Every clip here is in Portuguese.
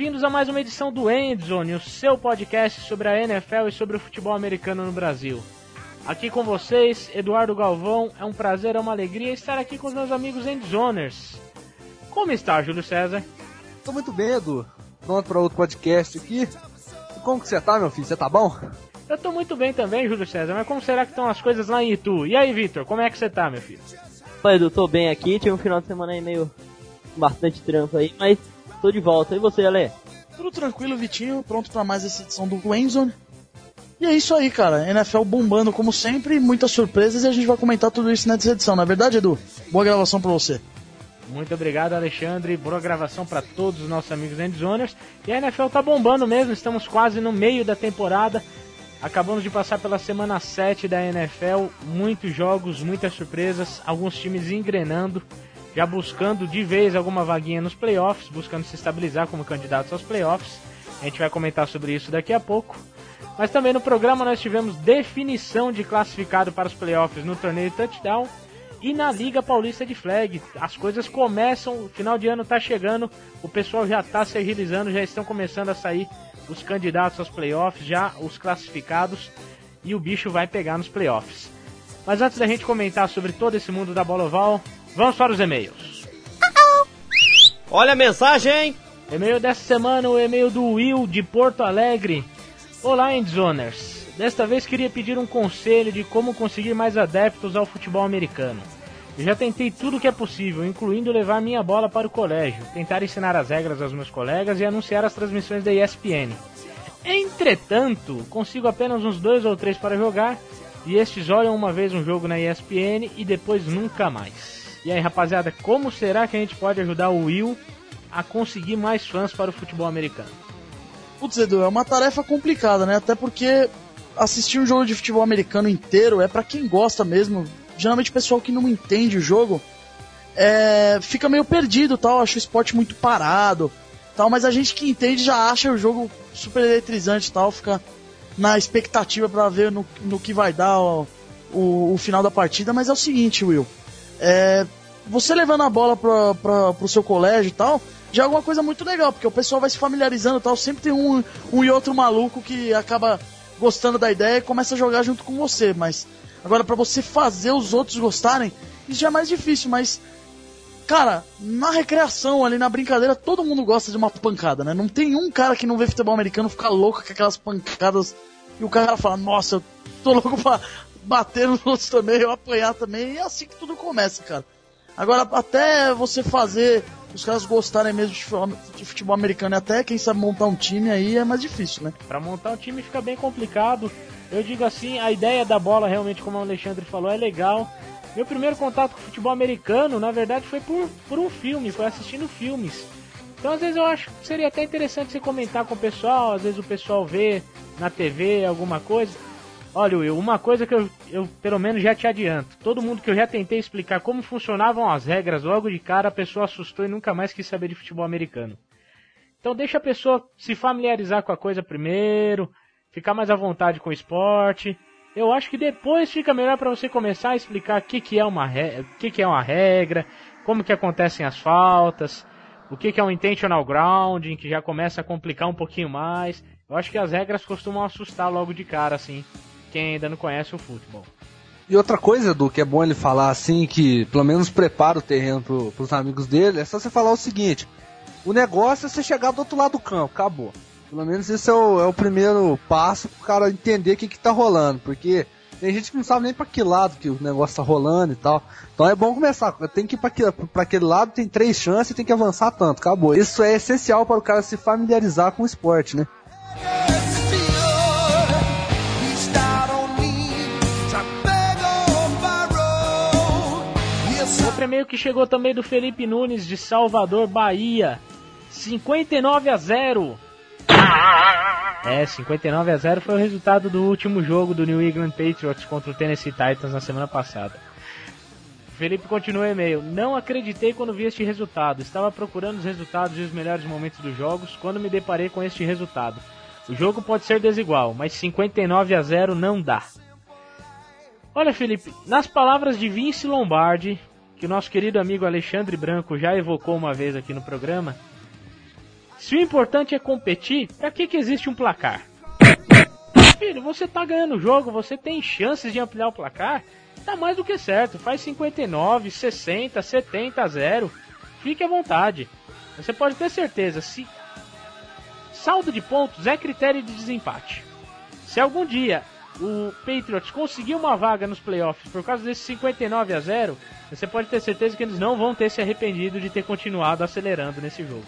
bem-vindos a mais uma edição do Endzone, o seu podcast sobre a NFL e sobre o futebol americano no Brasil. Aqui com vocês, Eduardo Galvão, é um prazer, é uma alegria estar aqui com os meus amigos Endzoners. Como está, Júlio César? Tô muito bem, Edu. Pronto para outro podcast aqui. Como que você tá, meu filho? Você tá bom? Eu tô muito bem também, Júlio César, mas como será que estão as coisas lá em Itu? E aí, Vitor, como é que você tá, meu filho? Oi, Edu, tô bem aqui, tive um final de semana aí meio bastante trampo aí, mas tô de volta. E você, Ale? Tudo tranquilo, Vitinho, pronto para mais essa edição do Wenzone. E é isso aí, cara. NFL bombando como sempre, muitas surpresas e a gente vai comentar tudo isso nessa edição, não é verdade, Edu? Boa gravação pra você. Muito obrigado, Alexandre. Boa gravação para todos os nossos amigos Endzoners. E a NFL tá bombando mesmo, estamos quase no meio da temporada. Acabamos de passar pela semana 7 da NFL, muitos jogos, muitas surpresas, alguns times engrenando já buscando de vez alguma vaguinha nos playoffs, buscando se estabilizar como candidatos aos playoffs. A gente vai comentar sobre isso daqui a pouco. Mas também no programa nós tivemos definição de classificado para os playoffs no torneio Touchdown e na Liga Paulista de Flag. As coisas começam, o final de ano está chegando, o pessoal já está se agilizando, já estão começando a sair os candidatos aos playoffs, já os classificados, e o bicho vai pegar nos playoffs. Mas antes da gente comentar sobre todo esse mundo da bola oval, Vamos para os e-mails. Olha a mensagem! E-mail dessa semana, o e-mail do Will de Porto Alegre. Olá, Endzoners. Desta vez queria pedir um conselho de como conseguir mais adeptos ao futebol americano. Eu já tentei tudo o que é possível, incluindo levar minha bola para o colégio, tentar ensinar as regras aos meus colegas e anunciar as transmissões da ESPN. Entretanto, consigo apenas uns dois ou três para jogar, e estes olham uma vez um jogo na ESPN e depois nunca mais. E aí, rapaziada, como será que a gente pode ajudar o Will a conseguir mais fãs para o futebol americano? Putz, Edu, é uma tarefa complicada, né? Até porque assistir um jogo de futebol americano inteiro é para quem gosta mesmo. Geralmente pessoal que não entende o jogo é, fica meio perdido, tal, acha o esporte muito parado, tal, mas a gente que entende já acha o jogo super eletrizante, tal, fica na expectativa para ver no, no que vai dar ó, o, o final da partida, mas é o seguinte, Will, é, você levando a bola pra, pra, pro seu colégio e tal, já é alguma coisa muito legal, porque o pessoal vai se familiarizando e tal. Sempre tem um, um e outro maluco que acaba gostando da ideia e começa a jogar junto com você. Mas agora, para você fazer os outros gostarem, isso já é mais difícil. Mas, cara, na recreação, ali na brincadeira, todo mundo gosta de uma pancada, né? Não tem um cara que não vê futebol americano ficar louco com aquelas pancadas e o cara fala: Nossa, eu tô louco pra bater nos outros também, eu apanhar também, e é assim que tudo começa, cara. Agora, até você fazer os caras gostarem mesmo de futebol, americano, e até quem sabe montar um time aí é mais difícil, né? Para montar um time fica bem complicado. Eu digo assim, a ideia da bola realmente, como o Alexandre falou, é legal. Meu primeiro contato com futebol americano, na verdade, foi por, por um filme, foi assistindo filmes. Então, às vezes, eu acho que seria até interessante você comentar com o pessoal, às vezes o pessoal vê na TV alguma coisa. Olha, Will, uma coisa que eu, eu pelo menos já te adianto. Todo mundo que eu já tentei explicar como funcionavam as regras logo de cara, a pessoa assustou e nunca mais quis saber de futebol americano. Então deixa a pessoa se familiarizar com a coisa primeiro, ficar mais à vontade com o esporte. Eu acho que depois fica melhor para você começar a explicar o que, que, é uma re... o que, que é uma regra, como que acontecem as faltas, o que, que é um intentional grounding, que já começa a complicar um pouquinho mais. Eu acho que as regras costumam assustar logo de cara, assim quem ainda não conhece o futebol. E outra coisa, Edu, que é bom ele falar assim, que pelo menos prepara o terreno pro, pros amigos dele, é só você falar o seguinte: o negócio é você chegar do outro lado do campo, acabou. Pelo menos esse é o, é o primeiro passo pro cara entender o que, que tá rolando, porque tem gente que não sabe nem para que lado que o negócio tá rolando e tal. Então é bom começar. Tem que ir para aquele lado, tem três chances e tem que avançar tanto. Acabou. Isso é essencial para o cara se familiarizar com o esporte, né? Outro e-mail que chegou também do Felipe Nunes de Salvador, Bahia. 59 a 0. É, 59 a 0 foi o resultado do último jogo do New England Patriots contra o Tennessee Titans na semana passada. Felipe continua o e-mail. Não acreditei quando vi este resultado. Estava procurando os resultados e os melhores momentos dos jogos quando me deparei com este resultado. O jogo pode ser desigual, mas 59 a 0 não dá. Olha, Felipe, nas palavras de Vince Lombardi, que o nosso querido amigo Alexandre Branco já evocou uma vez aqui no programa, Se o importante é competir, pra que, que existe um placar? Filho, você tá ganhando o jogo, você tem chances de ampliar o placar, tá mais do que certo. Faz 59, 60, 70 a 0. Fique à vontade. Você pode ter certeza, se saldo de pontos é critério de desempate. Se algum dia o Patriots conseguir uma vaga nos playoffs por causa desse 59 a 0, você pode ter certeza que eles não vão ter se arrependido de ter continuado acelerando nesse jogo.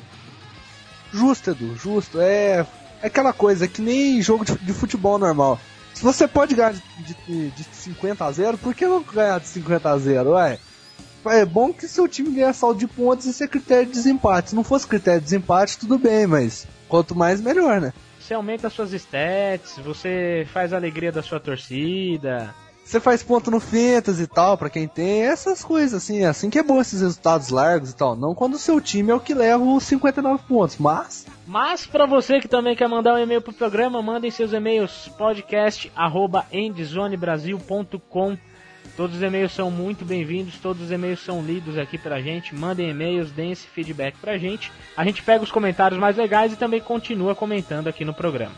Justo, Edu, justo. É, é aquela coisa que nem jogo de, futebol normal. Se você pode ganhar de, de, de 50 a 0, por que não ganhar de 50 a 0? Ué, é bom que seu time ganhe saldo de pontos e ser critério de desempate. Se não fosse critério de desempate, tudo bem, mas quanto mais melhor, né? Você aumenta suas stats, você faz a alegria da sua torcida. Você faz ponto no Fantasy e tal, para quem tem, essas coisas assim, assim que é bom esses resultados largos e tal. Não quando o seu time é o que leva os 59 pontos, mas. Mas para você que também quer mandar um e-mail pro programa, mandem seus e-mails podcast@endzonebrasil.com Todos os e-mails são muito bem-vindos, todos os e-mails são lidos aqui pra gente. Mandem e-mails, deem esse feedback pra gente. A gente pega os comentários mais legais e também continua comentando aqui no programa.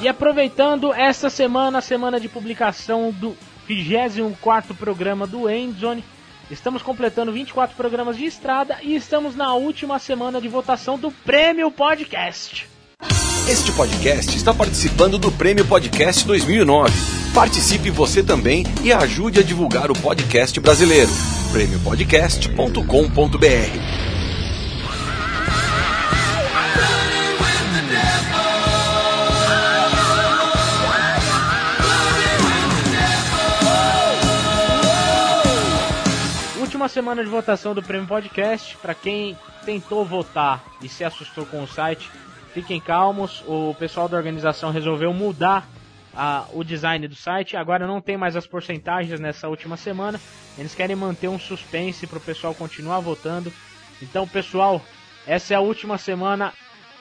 E aproveitando esta semana, a semana de publicação do 24 programa do Endzone, Estamos completando 24 programas de estrada e estamos na última semana de votação do Prêmio Podcast. Este podcast está participando do Prêmio Podcast 2009. Participe você também e ajude a divulgar o podcast brasileiro. prêmiopodcast.com.br última semana de votação do Prêmio Podcast. Para quem tentou votar e se assustou com o site, fiquem calmos. O pessoal da organização resolveu mudar a, o design do site. Agora não tem mais as porcentagens nessa última semana. Eles querem manter um suspense para o pessoal continuar votando. Então, pessoal, essa é a última semana.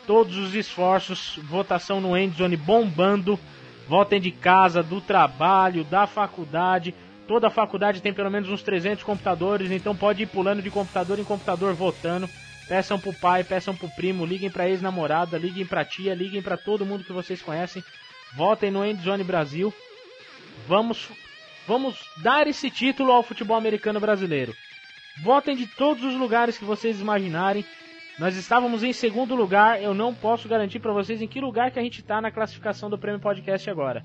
Todos os esforços, votação no Endzone bombando. Votem de casa, do trabalho, da faculdade Toda faculdade tem pelo menos uns 300 computadores, então pode ir pulando de computador em computador votando. Peçam pro pai, peçam pro primo, liguem pra ex-namorada, liguem pra tia, liguem pra todo mundo que vocês conhecem. Votem no Endzone Brasil. Vamos, vamos dar esse título ao futebol americano brasileiro. Votem de todos os lugares que vocês imaginarem. Nós estávamos em segundo lugar, eu não posso garantir para vocês em que lugar que a gente está na classificação do Prêmio Podcast agora.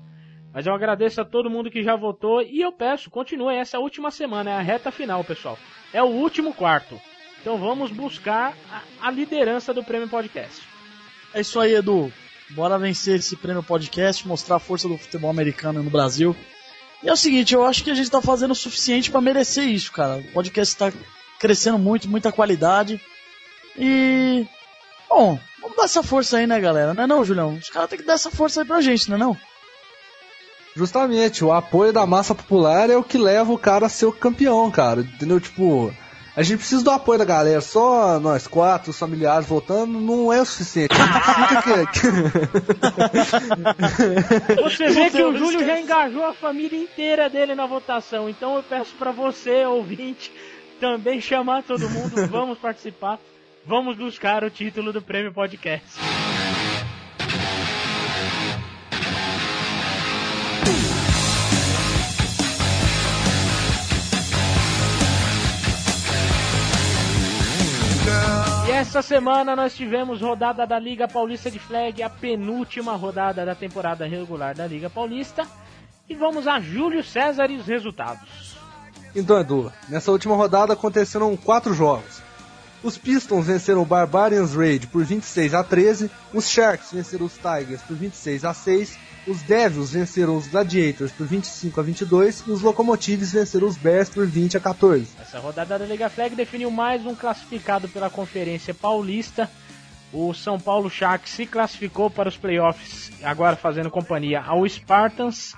Mas eu agradeço a todo mundo que já votou e eu peço, continuem essa última semana, é a reta final, pessoal. É o último quarto. Então vamos buscar a, a liderança do Prêmio Podcast. É isso aí, Edu. Bora vencer esse Prêmio Podcast, mostrar a força do futebol americano no Brasil. E é o seguinte, eu acho que a gente tá fazendo o suficiente para merecer isso, cara. O podcast tá crescendo muito, muita qualidade. E. Bom, vamos dar essa força aí, né, galera? Não é não, Julião? Os caras têm que dar essa força aí pra gente, não é não? Justamente, o apoio da massa popular é o que leva o cara a ser o campeão, cara. Entendeu? Tipo, a gente precisa do apoio da galera. Só nós quatro, os familiares votando, não é o suficiente. Você vê que o Júlio já engajou a família inteira dele na votação. Então eu peço para você, ouvinte, também chamar todo mundo. Vamos participar. Vamos buscar o título do Prêmio Podcast. Essa semana nós tivemos rodada da Liga Paulista de Flag, a penúltima rodada da temporada regular da Liga Paulista. E vamos a Júlio César e os resultados. Então, Edu, nessa última rodada aconteceram quatro jogos. Os Pistons venceram o Barbarians Raid por 26 a 13, os Sharks venceram os Tigers por 26 a 6 os Devils venceram os Gladiators por 25 a 22 e os Locomotives venceram os Bears por 20 a 14. Essa rodada da Liga Flag definiu mais um classificado pela Conferência Paulista. O São Paulo Sharks se classificou para os playoffs, agora fazendo companhia ao Spartans.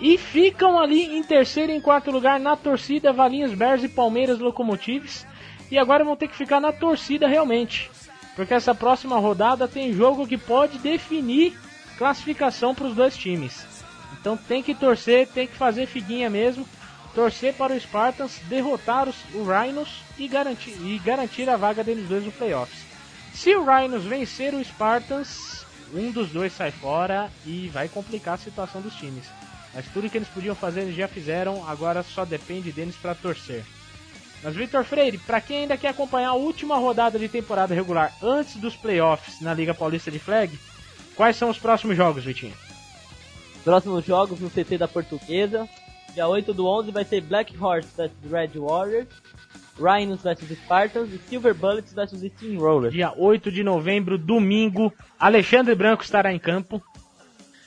E ficam ali em terceiro e em quarto lugar na torcida Valinhos Bears e Palmeiras Locomotives. E agora vão ter que ficar na torcida realmente. Porque essa próxima rodada tem jogo que pode definir classificação para os dois times. Então tem que torcer, tem que fazer figuinha mesmo. Torcer para o Spartans derrotar os, o Rhinos e garantir, e garantir a vaga deles dois no playoffs. Se o Rhinos vencer o Spartans, um dos dois sai fora e vai complicar a situação dos times. Mas tudo que eles podiam fazer eles já fizeram, agora só depende deles para torcer. Mas Vitor Freire, para quem ainda quer acompanhar a última rodada de temporada regular antes dos playoffs na Liga Paulista de Flag, quais são os próximos jogos, Vitinho? Próximos jogos no CT da Portuguesa. Dia 8 do 11 vai ser Black Horse vs Red Warriors, Rhinos vs Spartans e Silver Bullets vs Steamrollers. Dia 8 de novembro, domingo, Alexandre Branco estará em campo.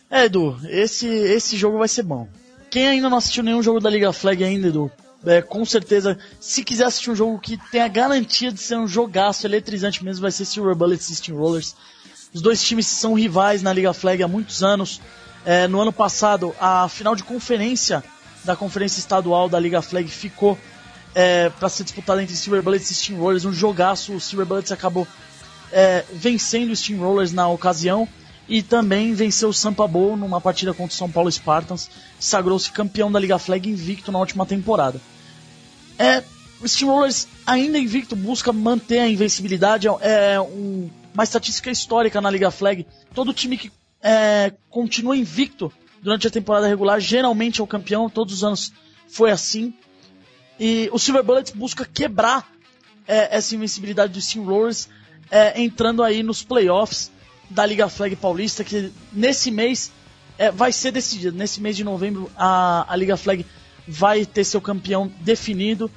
É, Edu, esse, esse jogo vai ser bom. Quem ainda não assistiu nenhum jogo da Liga Flag ainda, Edu, é, com certeza, se quiser assistir um jogo que tem a garantia de ser um jogaço eletrizante mesmo, vai ser Silver Bullets e Steamrollers. Os dois times são rivais na Liga Flag há muitos anos. É, no ano passado, a final de conferência da conferência estadual da Liga Flag ficou é, para ser disputada entre Silver Bullets e Steamrollers. Um jogaço, o Silver Bullets acabou é, vencendo os Steamrollers na ocasião e também venceu o Sampa Bowl numa partida contra o São Paulo Spartans, sagrou-se campeão da Liga Flag invicto na última temporada. É, o Steamrollers ainda invicto busca manter a invencibilidade, é um, uma estatística histórica na Liga Flag. Todo time que é, continua invicto durante a temporada regular geralmente é o campeão, todos os anos foi assim. E o Silver Bullets busca quebrar é, essa invencibilidade dos Steamrollers, é, entrando aí nos playoffs da Liga Flag Paulista, que nesse mês é, vai ser decidido. Nesse mês de novembro, a, a Liga Flag vai ter seu campeão definido.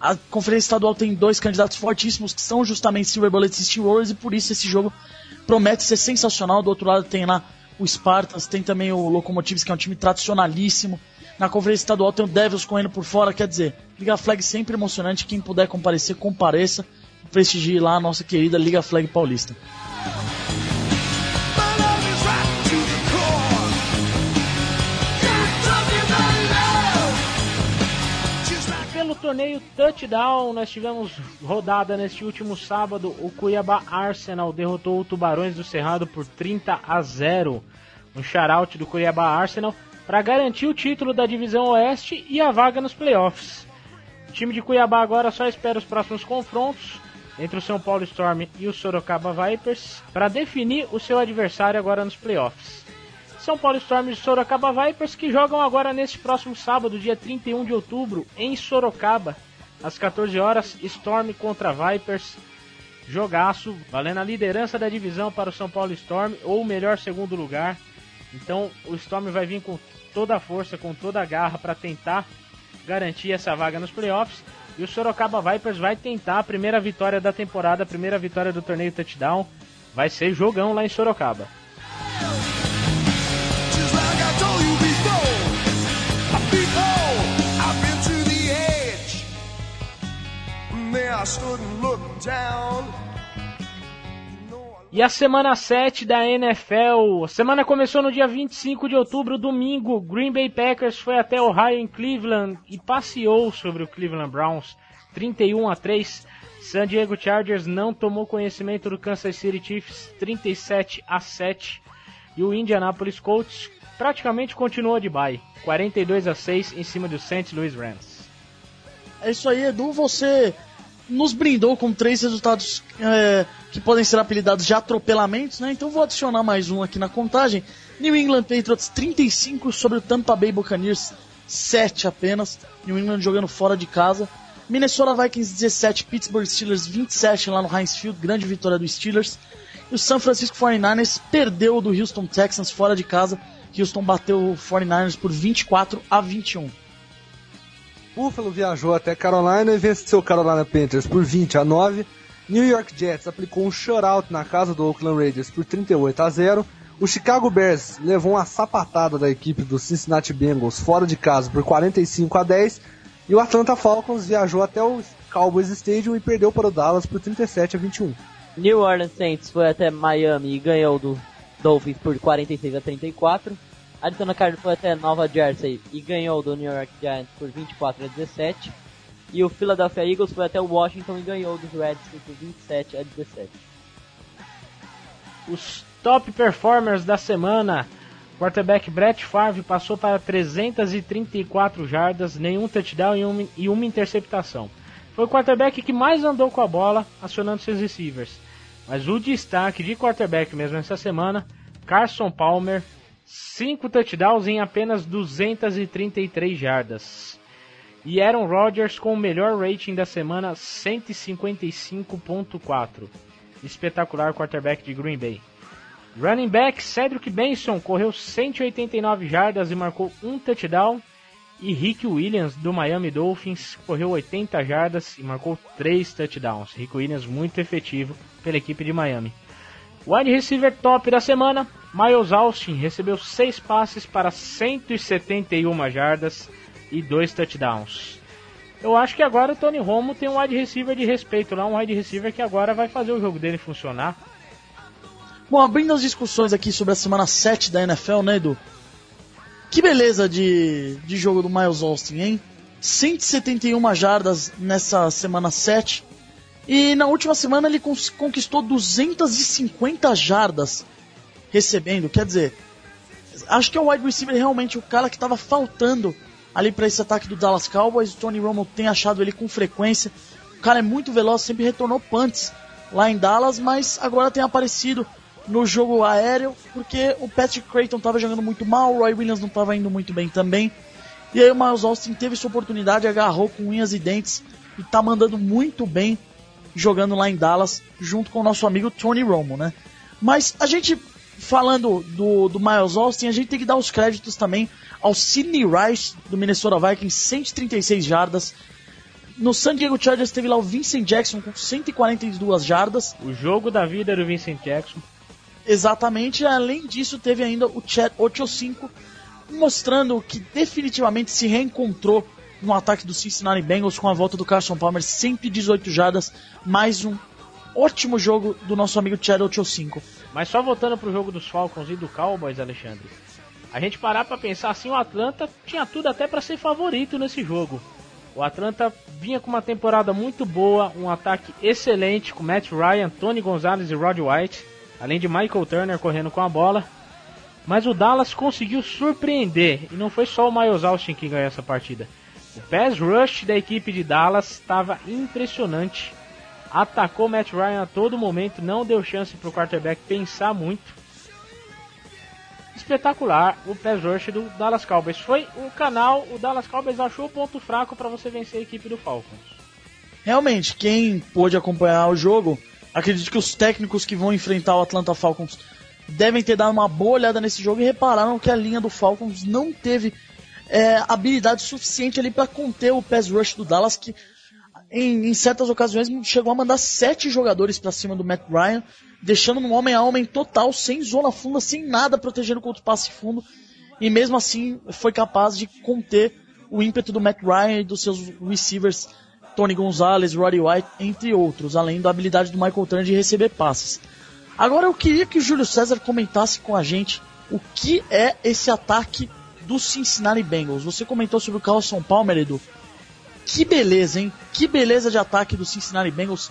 A Conferência Estadual tem dois candidatos fortíssimos, que são justamente Silver Bullets e Steamrollers, e por isso esse jogo promete ser sensacional. Do outro lado tem lá o Spartans, tem também o Locomotives, que é um time tradicionalíssimo. Na Conferência Estadual tem o Devils correndo por fora, quer dizer, Liga Flag sempre emocionante. Quem puder comparecer, compareça. Prestigie lá a nossa querida Liga Flag Paulista. Torneio Touchdown, nós tivemos rodada neste último sábado. O Cuiabá Arsenal derrotou o Tubarões do Cerrado por 30 a 0. Um shoutout do Cuiabá Arsenal para garantir o título da divisão Oeste e a vaga nos playoffs. O time de Cuiabá agora só espera os próximos confrontos entre o São Paulo Storm e o Sorocaba Vipers para definir o seu adversário agora nos playoffs. São Paulo Storm e Sorocaba Vipers que jogam agora neste próximo sábado, dia 31 de outubro, em Sorocaba, às 14 horas, Storm contra Vipers. Jogaço, valendo a liderança da divisão para o São Paulo Storm ou melhor segundo lugar. Então o Storm vai vir com toda a força, com toda a garra para tentar garantir essa vaga nos playoffs. E o Sorocaba Vipers vai tentar a primeira vitória da temporada, a primeira vitória do torneio touchdown. Vai ser jogão lá em Sorocaba. E a semana 7 da NFL. A semana começou no dia 25 de outubro, domingo. Green Bay Packers foi até Ohio em Cleveland e passeou sobre o Cleveland Browns 31 a 3. San Diego Chargers não tomou conhecimento do Kansas City Chiefs 37 a 7. E o Indianapolis Colts praticamente continuou de bye, 42 a 6 em cima do St. Louis Rams. É isso aí, Edu. Você nos brindou com três resultados é, que podem ser apelidados de atropelamentos, né? Então vou adicionar mais um aqui na contagem. New England Patriots 35 sobre o Tampa Bay Buccaneers 7 apenas. New England jogando fora de casa. Minnesota Vikings 17, Pittsburgh Steelers 27 lá no Heinz Field, grande vitória dos Steelers. E o San Francisco 49ers perdeu do Houston Texans fora de casa. Houston bateu o 49ers por 24 a 21. Buffalo viajou até Carolina e venceu Carolina Panthers por 20 a 9. New York Jets aplicou um shutout na casa do Oakland Raiders por 38 a 0. O Chicago Bears levou uma sapatada da equipe do Cincinnati Bengals fora de casa por 45 a 10. E o Atlanta Falcons viajou até o Cowboys Stadium e perdeu para o Dallas por 37 a 21. New Orleans Saints foi até Miami e ganhou do Dolphins por 46 a 34. Arizona Cardinals foi até Nova Jersey e ganhou do New York Giants por 24 a 17. E o Philadelphia Eagles foi até Washington e ganhou dos Redskins por 27 a 17. Os top performers da semana. Quarterback Brett Favre passou para 334 jardas, nenhum touchdown e uma, e uma interceptação. Foi o quarterback que mais andou com a bola, acionando seus receivers. Mas o destaque de quarterback mesmo essa semana, Carson Palmer, 5 touchdowns em apenas 233 jardas. E Aaron Rodgers com o melhor rating da semana, 155.4. Espetacular quarterback de Green Bay. Running back Cedric Benson correu 189 jardas e marcou um touchdown. E Rick Williams do Miami Dolphins correu 80 jardas e marcou 3 touchdowns. Rick Williams muito efetivo pela equipe de Miami. Wide receiver top da semana, Miles Austin recebeu 6 passes para 171 jardas e 2 touchdowns. Eu acho que agora o Tony Romo tem um wide receiver de respeito lá, um wide receiver que agora vai fazer o jogo dele funcionar. Bom, abrindo as discussões aqui sobre a semana 7 da NFL, né, Edu? Que beleza de, de jogo do Miles Austin, hein? 171 jardas nessa semana 7. E na última semana ele conquistou 250 jardas recebendo. Quer dizer, acho que é o wide receiver realmente o cara que estava faltando ali para esse ataque do Dallas Cowboys. O Tony Romo tem achado ele com frequência. O cara é muito veloz, sempre retornou punts lá em Dallas, mas agora tem aparecido no jogo aéreo, porque o Patrick Creighton estava jogando muito mal, o Roy Williams não estava indo muito bem também. E aí o Miles Austin teve sua oportunidade, agarrou com unhas e dentes e está mandando muito bem jogando lá em Dallas, junto com o nosso amigo Tony Romo, né? Mas a gente, falando do, do Miles Austin, a gente tem que dar os créditos também ao Sidney Rice, do Minnesota Vikings, 136 jardas. No San Diego Chargers teve lá o Vincent Jackson com 142 jardas. O jogo da vida do Vincent Jackson. Exatamente. Além disso, teve ainda o Chad 85 mostrando que definitivamente se reencontrou no ataque do Cincinnati Bengals com a volta do Carson Palmer, 118 jardas, mais um ótimo jogo do nosso amigo Chad 85. Mas só voltando pro jogo dos Falcons e do Cowboys, Alexandre. A gente parar para pensar assim, o Atlanta tinha tudo até para ser favorito nesse jogo. O Atlanta vinha com uma temporada muito boa, um ataque excelente com Matt Ryan, Tony Gonzalez e Rod White além de Michael Turner correndo com a bola. Mas o Dallas conseguiu surpreender, e não foi só o Miles Austin que ganhou essa partida. O pass rush da equipe de Dallas estava impressionante. Atacou Matt Ryan a todo momento, não deu chance para o quarterback pensar muito. Espetacular o pass rush do Dallas Cowboys. Foi o canal, o Dallas Cowboys achou o ponto fraco para você vencer a equipe do Falcons. Realmente, quem pôde acompanhar o jogo Acredito que os técnicos que vão enfrentar o Atlanta Falcons devem ter dado uma boa olhada nesse jogo e repararam que a linha do Falcons não teve é, habilidade suficiente ali para conter o pass rush do Dallas, que em, em, certas ocasiões chegou a mandar sete jogadores para cima do Matt Ryan, deixando um homem a homem total, sem zona funda, sem nada protegendo contra o passe fundo, e mesmo assim foi capaz de conter o ímpeto do Matt Ryan e dos seus receivers Tony Gonzalez, Roddy White, entre outros, além da habilidade do Michael Turner de receber passes. Agora eu queria que o Júlio César comentasse com a gente o que é esse ataque do Cincinnati Bengals. Você comentou sobre o Carlson Palmer, Edu. Que beleza, hein? Que beleza de ataque do Cincinnati Bengals.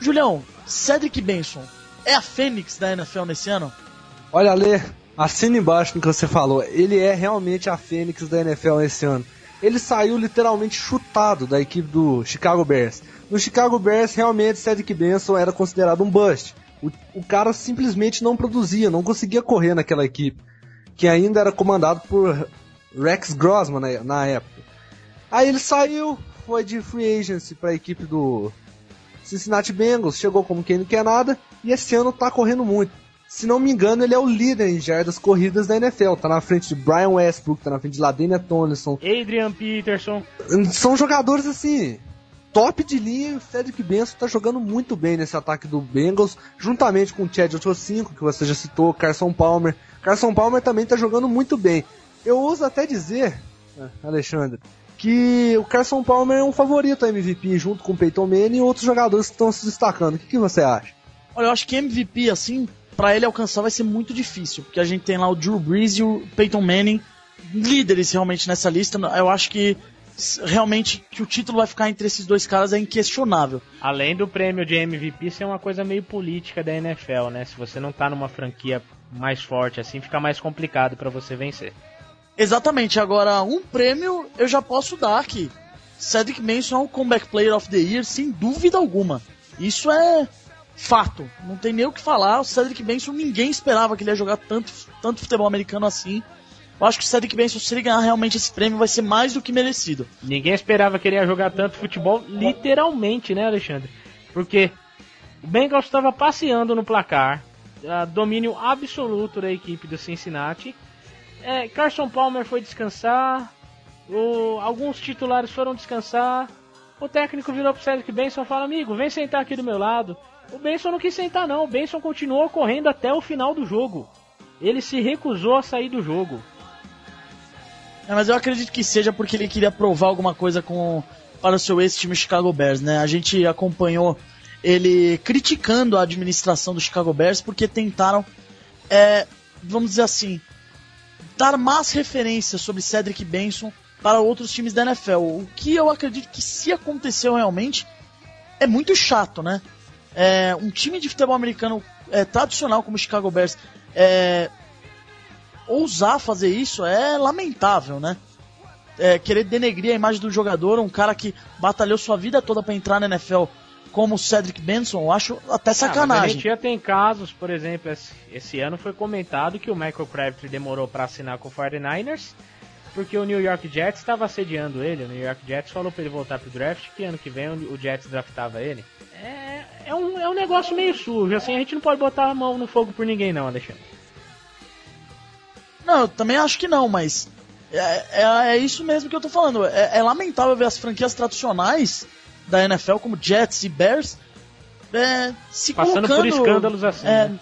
Julião, Cedric Benson é a Fênix da NFL nesse ano? Olha, Lê, assina embaixo no que você falou. Ele é realmente a Fênix da NFL nesse ano ele saiu literalmente chutado da equipe do Chicago Bears. No Chicago Bears, realmente, Cedric Benson era considerado um bust. O, o cara simplesmente não produzia, não conseguia correr naquela equipe, que ainda era comandado por Rex Grossman na, na época. Aí ele saiu, foi de free agency para a equipe do Cincinnati Bengals, chegou como quem não quer nada, e esse ano tá correndo muito. Se não me engano, ele é o líder em jardas corridas da NFL. Tá na frente de Brian Westbrook, tá na frente de Ladenia Tomlinson. Adrian Peterson. São jogadores assim, top de linha. O Cedric Benson tá jogando muito bem nesse ataque do Bengals, juntamente com o Chad 85, que você já citou, Carson Palmer. Carson Palmer também tá jogando muito bem. Eu uso até dizer, Alexandre, que o Carson Palmer é um favorito a MVP junto com o Peyton Manning e outros jogadores que estão se destacando. O que, que você acha? Olha, eu acho que MVP, assim, para ele alcançar vai ser muito difícil, porque a gente tem lá o Drew Brees e o Peyton Manning, líderes realmente nessa lista. Eu acho que realmente que o título vai ficar entre esses dois caras é inquestionável. Além do prêmio de MVP ser uma coisa meio política da NFL, né? Se você não tá numa franquia mais forte, assim fica mais complicado para você vencer. Exatamente, agora um prêmio eu já posso dar aqui. Cedric Manson é um Comeback Player of the Year, sem dúvida alguma. Isso é fato, não tem nem o que falar. O Cedric Benson, ninguém esperava que ele ia jogar tanto, tanto futebol americano assim. Eu acho que o Cedric Benson, se ele ganhar realmente esse prêmio, vai ser mais do que merecido. Ninguém esperava que ele ia jogar tanto futebol, literalmente, né, Alexandre? Porque o Bengals estava passeando no placar, domínio absoluto da equipe do Cincinnati. É, Carson Palmer foi descansar, o, alguns titulares foram descansar. O técnico virou pro Cedric Benson e falou: Amigo, vem sentar aqui do meu lado. O Benson não quis sentar, não. O Benson continuou correndo até o final do jogo. Ele se recusou a sair do jogo. É, mas eu acredito que seja porque ele queria provar alguma coisa com para o seu ex-time Chicago Bears, né? A gente acompanhou ele criticando a administração do Chicago Bears porque tentaram, é, vamos dizer assim, dar más referências sobre Cedric Benson para outros times da NFL. O que eu acredito que se aconteceu realmente é muito chato, né? É, um time de futebol americano é, tradicional como o Chicago Bears é, ousar fazer isso é lamentável, né? É, querer denegrir a imagem do jogador, um cara que batalhou sua vida toda para entrar na NFL como o Cedric Benson, eu acho até ah, sacanagem. Ah, a gente já tem casos, por exemplo, esse, esse, ano foi comentado que o Michael Crabtree demorou para assinar com o 49ers porque o New York Jets estava assediando ele. O New York Jets falou para ele voltar pro draft que ano que vem o Jets draftava ele. É, é, um, é um negócio meio sujo, assim, a gente não pode botar a mão no fogo por ninguém não, Alexandre. Não, eu também acho que não, mas é, é, é isso mesmo que eu tô falando. É, é, lamentável ver as franquias tradicionais da NFL, como Jets e Bears, é, se Passando colocando... por escândalos assim. É, né?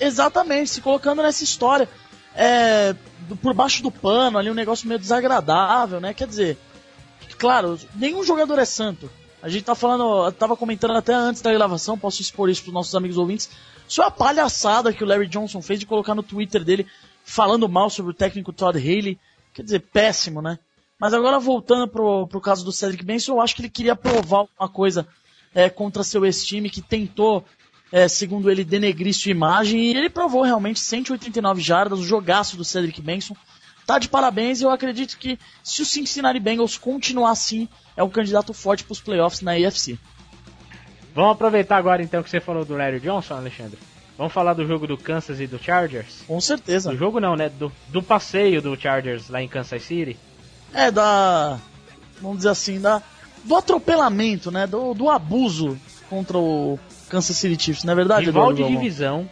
exatamente, se colocando nessa história. É, por baixo do pano, ali um negócio meio desagradável, né? Quer dizer, claro, nenhum jogador é santo. A gente tá falando, tava comentando até antes da gravação, posso expor isso pros nossos amigos ouvintes. É a palhaçada que o Larry Johnson fez de colocar no Twitter dele falando mal sobre o técnico Todd Haley. Quer dizer, péssimo, né? Mas agora voltando pro, pro caso do Cedric Benson, eu acho que ele queria provar uma coisa é, contra seu ex-time que tentou, é, segundo ele, denegrir sua imagem e ele provou realmente 189 jardas, o jogaço do Cedric Benson. Tá de parabéns e eu acredito que se o Cincinnati Bengals continuar assim, é um candidato forte para os playoffs na AFC. Vamos aproveitar agora então que você falou do Larry Johnson, Alexandre. Vamos falar do jogo do Kansas e do Chargers? Com certeza. Do jogo não, né? Do, do passeio do Chargers lá em Kansas City. É, da. Vamos dizer assim, da, do atropelamento, né? Do, do abuso contra o Kansas City Chiefs, não é verdade, Rival de divisão.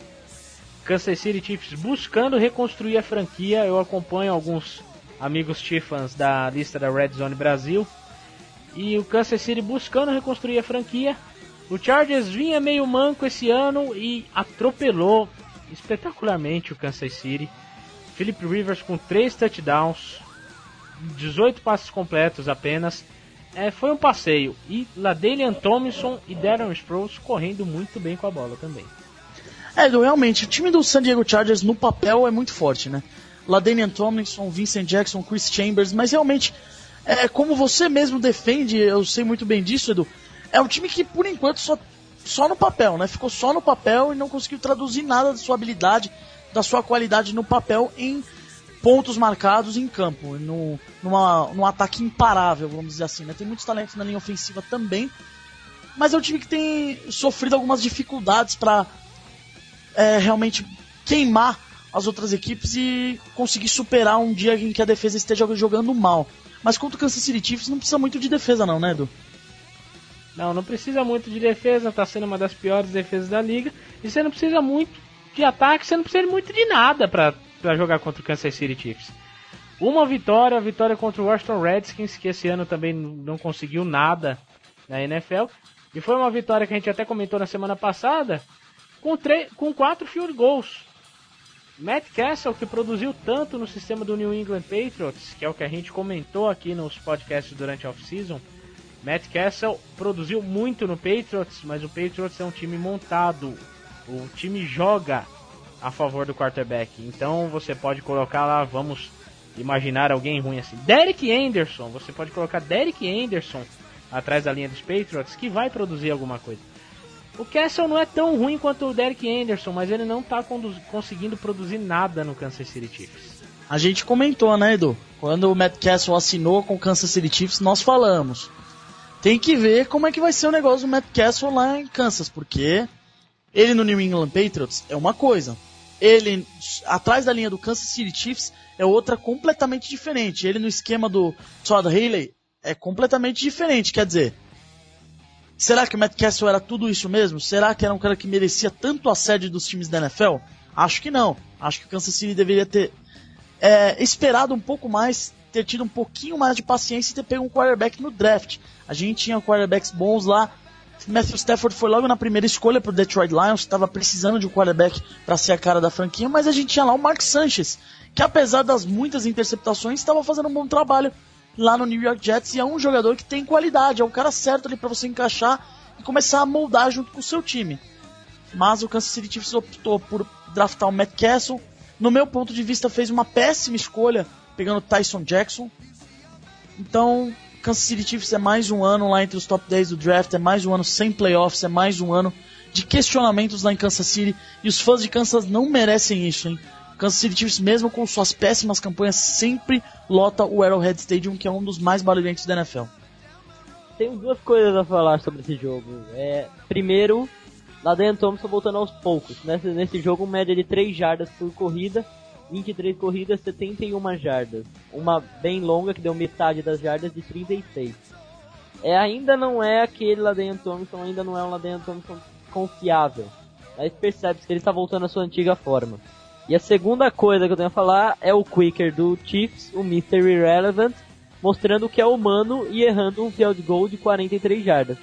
Kansas City Chiefs buscando reconstruir a franquia. Eu acompanho alguns amigos Chiefs da lista da Red Zone Brasil e o Kansas City buscando reconstruir a franquia. O Chargers vinha meio manco esse ano e atropelou espetacularmente o Kansas City. Philip Rivers com 3 touchdowns, 18 passes completos apenas. É, foi um passeio. E Ladelian Thompson e Darren Sproles correndo muito bem com a bola também. É, realmente, o time do San Diego Chargers no papel é muito forte, né? Ladanian Tomlinson, Vincent Jackson, Chris Chambers, mas realmente é, como você mesmo defende, eu sei muito bem disso, Edu, é um time que por enquanto só, só no papel, né? Ficou só no papel e não conseguiu traduzir nada da sua habilidade, da sua qualidade no papel em pontos marcados em campo, no, numa, num ataque imparável, vamos dizer assim. Né? Tem muitos talentos na linha ofensiva também, mas é um time que tem sofrido algumas dificuldades para é, realmente queimar as outras equipes e conseguir superar um dia em que a defesa esteja jogando mal. Mas contra o Kansas City Chiefs não precisa muito de defesa não, né, Edu? Não, não precisa muito de defesa, tá sendo uma das piores defesas da liga. E você não precisa muito de ataque, você não precisa muito de nada para jogar contra o Kansas City Chiefs. Uma vitória, vitória contra o Washington Redskins, que esse ano também não conseguiu nada na NFL. E foi uma vitória que a gente até comentou na semana passada, com, com quatro field goals. Matt Castle, que produziu tanto no sistema do New England Patriots, que é o que a gente comentou aqui nos podcasts durante a off-season, Matt Castle produziu muito no Patriots, mas o Patriots é um time montado. O time joga a favor do quarterback. Então você pode colocar lá, vamos imaginar alguém ruim assim. Derek Anderson, você pode colocar Derek Anderson atrás da linha dos Patriots que vai produzir alguma coisa. O Castle não é tão ruim quanto o Derek Anderson, mas ele não tá conseguindo produzir nada no Kansas City Chiefs. A gente comentou, né, Edu? Quando o Matt Castle assinou com o Kansas City Chiefs, nós falamos. Tem que ver como é que vai ser o negócio do Matt Castle lá em Kansas, porque ele no New England Patriots é uma coisa. Ele atrás da linha do Kansas City Chiefs é outra completamente diferente. Ele no esquema do Todd Haley é completamente diferente. Quer dizer, será que o Matt Castle era tudo isso mesmo? Será que era um cara que merecia tanto a sede dos times da NFL? Acho que não. Acho que o Kansas City deveria ter é, esperado um pouco mais, ter tido um pouquinho mais de paciência e ter pego um quarterback no draft. A gente tinha quarterbacks bons lá. Matthew Stafford foi logo na primeira escolha para o Detroit Lions, estava precisando de um quarterback para ser a cara da franquia, mas a gente tinha lá o Mark Sanchez, que apesar das muitas interceptações, estava fazendo um bom trabalho lá no New York Jets e é um jogador que tem qualidade, é o cara certo ali para você encaixar e começar a moldar junto com o seu time. Mas o Kansas City Chiefs optou por draftar o Matt Castle. No meu ponto de vista, fez uma péssima escolha pegando Tyson Jackson. Então, Kansas City Chiefs é mais um ano lá entre os top 10 do draft, é mais um ano sem playoffs, é mais um ano de questionamentos lá em Kansas City. E os fãs de Kansas não merecem isso, hein? Kansas City Chiefs, mesmo com suas péssimas campanhas, sempre lota o Arrowhead Stadium, que é um dos mais barulhentos da NFL. Tenho duas coisas a falar sobre esse jogo. É, primeiro, Ladan Thompson voltando aos poucos. Nesse, nesse jogo, média de 3 jardas por corrida, 23 corridas, 71 jardas. Uma bem longa, que deu metade das jardas, de 36. É, ainda não é aquele Ladan Thompson, ainda não é um Ladan Thompson confiável. Mas percebe que ele está voltando à sua antiga forma. E a segunda coisa que eu tenho a falar é o Quicker do Chiefs, o Mr. Irrelevant, mostrando que é humano e errando um field goal de 43 jardas.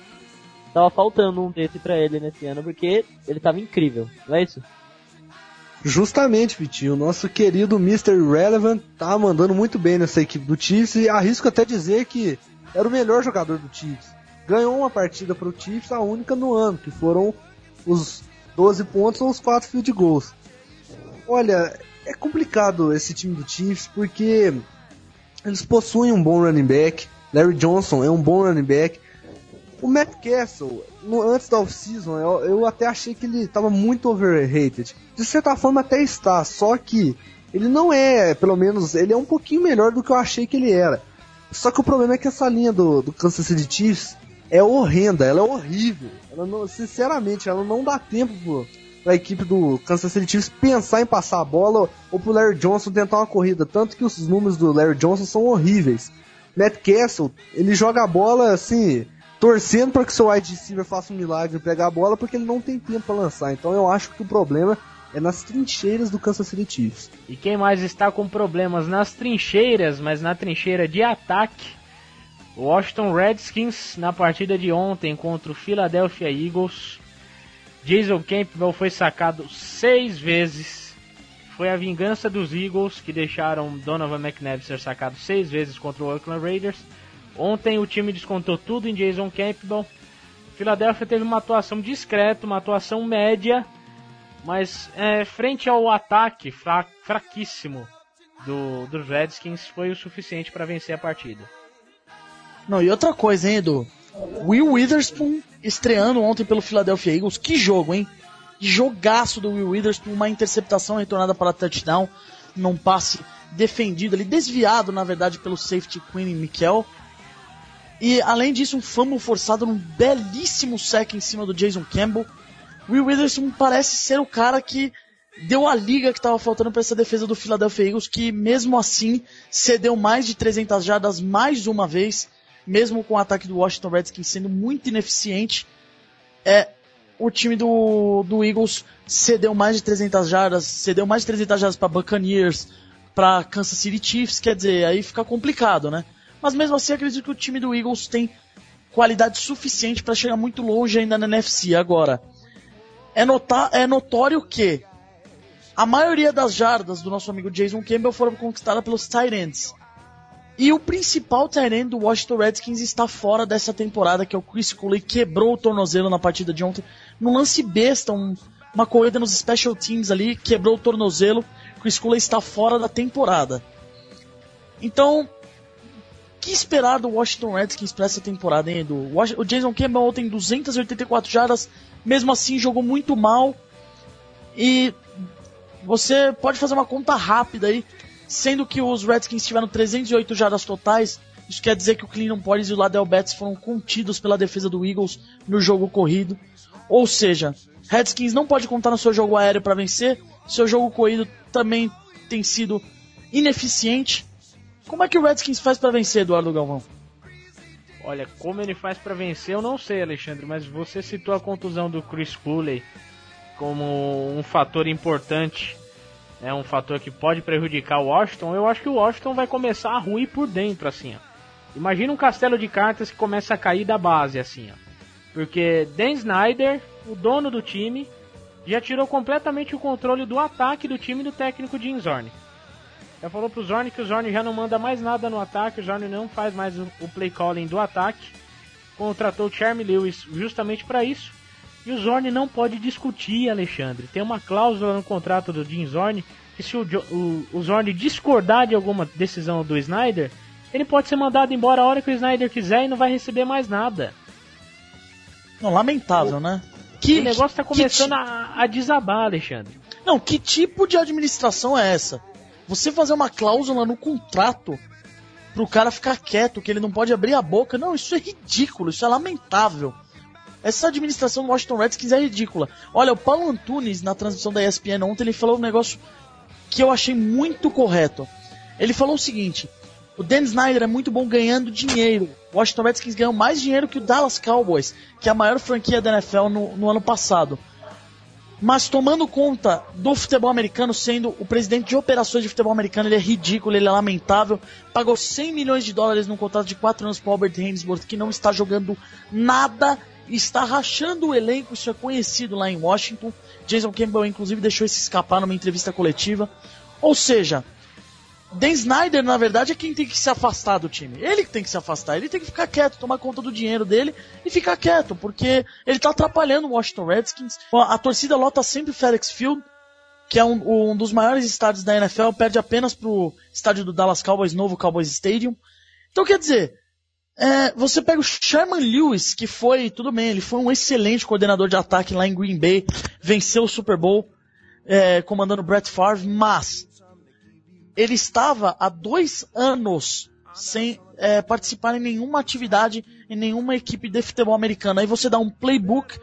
Tava faltando um desse pra ele nesse ano, porque ele tava incrível, não é isso? Justamente, Vitinho, o nosso querido Mr. Irrelevant tá mandando muito bem nessa equipe do Chiefs e arrisco até dizer que era o melhor jogador do Chiefs. Ganhou uma partida pro Chiefs, a única no ano, que foram os 12 pontos ou os 4 field goals. Olha, é complicado esse time do Chiefs porque eles possuem um bom running back. Larry Johnson é um bom running back. O Matt Castle, no, antes da off-season, eu, eu, até achei que ele estava muito overrated. De certa forma até está, só que ele não é, pelo menos, ele é um pouquinho melhor do que eu achei que ele era. Só que o problema é que essa linha do, do Kansas City Chiefs é horrenda, ela é horrível. Ela não, sinceramente, ela não dá tempo pro, da equipe do Kansas City Chiefs pensar em passar a bola ou pro Larry Johnson tentar uma corrida. Tanto que os números do Larry Johnson são horríveis. Matt Castle, ele joga a bola assim, torcendo para que seu wide receiver faça um milagre e pegar a bola, porque ele não tem tempo para lançar. Então eu acho que o problema é nas trincheiras do Kansas City Chiefs. E quem mais está com problemas nas trincheiras, mas na trincheira de ataque? O Washington Redskins na partida de ontem contra o Philadelphia Eagles Jason Campbell foi sacado seis vezes. Foi a vingança dos Eagles que deixaram Donovan McNabb ser sacado seis vezes contra o Oakland Raiders. Ontem o time descontou tudo em Jason Campbell. Philadelphia teve uma atuação discreta, uma atuação média, mas é, frente ao ataque fra fraquíssimo do, dos Redskins foi o suficiente para vencer a partida. Não, e outra coisa, hein, Edu? Will Witherspoon estreando ontem pelo Philadelphia Eagles. Que jogo, hein? Jogaço do Will Witherspoon, uma interceptação retornada para touchdown, num passe defendido ali, desviado na verdade pelo safety Queen Mikel. E além disso, um fumble forçado num belíssimo sec em cima do Jason Campbell. Will Witherspoon parece ser o cara que deu a liga que estava faltando para essa defesa do Philadelphia Eagles, que mesmo assim cedeu mais de 300 jardas mais uma vez mesmo com o ataque do Washington Redskins sendo muito ineficiente, é, o time do, do Eagles cedeu mais de 300 jardas, cedeu mais de 300 jardas para Buccaneers, para Kansas City Chiefs, quer dizer, aí fica complicado, né? Mas mesmo assim, acredito que o time do Eagles tem qualidade suficiente para chegar muito longe ainda na NFC. Agora, é, notar, é notório que a maioria das jardas do nosso amigo Jason Campbell foram conquistadas pelos ends. E o principal Tyrant do Washington Redskins está fora dessa temporada, que é o Chris Cooley, quebrou o tornozelo na partida de ontem. Num lance besta, um, uma corrida nos special teams ali, quebrou o tornozelo. Chris Cooley está fora da temporada. Então, que esperar do Washington Redskins para essa temporada, hein, Edu? O Jason Campbell tem 284 jardas, mesmo assim jogou muito mal. E você pode fazer uma conta rápida aí, sendo que os Redskins tiveram 308 jardas totais. Isso quer dizer que o Cleveland Polis e o Ladell Betts foram contidos pela defesa do Eagles no jogo corrido. Ou seja, Redskins não pode contar no seu jogo aéreo para vencer. Seu jogo corrido também tem sido ineficiente. Como é que o Redskins faz para vencer, Eduardo Galvão? Olha, como ele faz para vencer, eu não sei, Alexandre, mas você citou a contusão do Chris Cooley como um fator importante, é um fator que pode prejudicar o Washington. Eu acho que o Washington vai começar a ruir por dentro, assim, ó. Imagina um castelo de cartas que começa a cair da base, assim, ó. Porque Dan Snyder, o dono do time, já tirou completamente o controle do ataque do time do técnico Jim Zorn. Já falou pro Zorn que o Zorn já não manda mais nada no ataque, o Zorn não faz mais o, play calling do ataque. Contratou o Charmy Lewis justamente para isso. E o Zorn não pode discutir, Alexandre. Tem uma cláusula no contrato do Jim Zorn que se o, o, o Zorn discordar de alguma decisão do Snyder, ele pode ser mandado embora a hora que o Snyder quiser e não vai receber mais nada. Não, lamentável, o, né? Que, o negócio está começando a, a desabar, Alexandre. Não, que tipo de administração é essa? Você fazer uma cláusula no contrato pro cara ficar quieto, que ele não pode abrir a boca. Não, isso é ridículo, isso é lamentável. Essa administração do Washington Redskins é ridícula. Olha, o Paulo Antunes, na transmissão da ESPN ontem, ele falou um negócio que eu achei muito correto. Ele falou o seguinte: o Dan Snyder é muito bom ganhando dinheiro. O Washington Redskins ganhou mais dinheiro que o Dallas Cowboys, que é a maior franquia da NFL no, no ano passado mas tomando conta do futebol americano, sendo o presidente de operações de futebol americano, ele é ridículo, ele é lamentável. Pagou 100 milhões de dólares num contrato de 4 anos para Albert Hainsworth, que não está jogando nada, está rachando o elenco, isso é conhecido lá em Washington. Jason Campbell, inclusive, deixou isso escapar numa entrevista coletiva. Ou seja, Dan Snyder, na verdade, é quem tem que se afastar do time. Ele que tem que se afastar. Ele tem que ficar quieto, tomar conta do dinheiro dele e ficar quieto, porque ele tá atrapalhando o Washington Redskins. A torcida lota sempre FedEx Field, que é um, um dos maiores estádios da NFL, perde apenas pro estádio do Dallas Cowboys, novo Cowboys Stadium. Então, quer dizer, é, você pega o Sherman Lewis, que foi, tudo bem, ele foi um excelente coordenador de ataque lá em Green Bay, venceu o Super Bowl, é, comandando Brett Favre, mas ele estava há dois anos sem é, participar em nenhuma atividade em nenhuma equipe de futebol americano. Aí você dá um playbook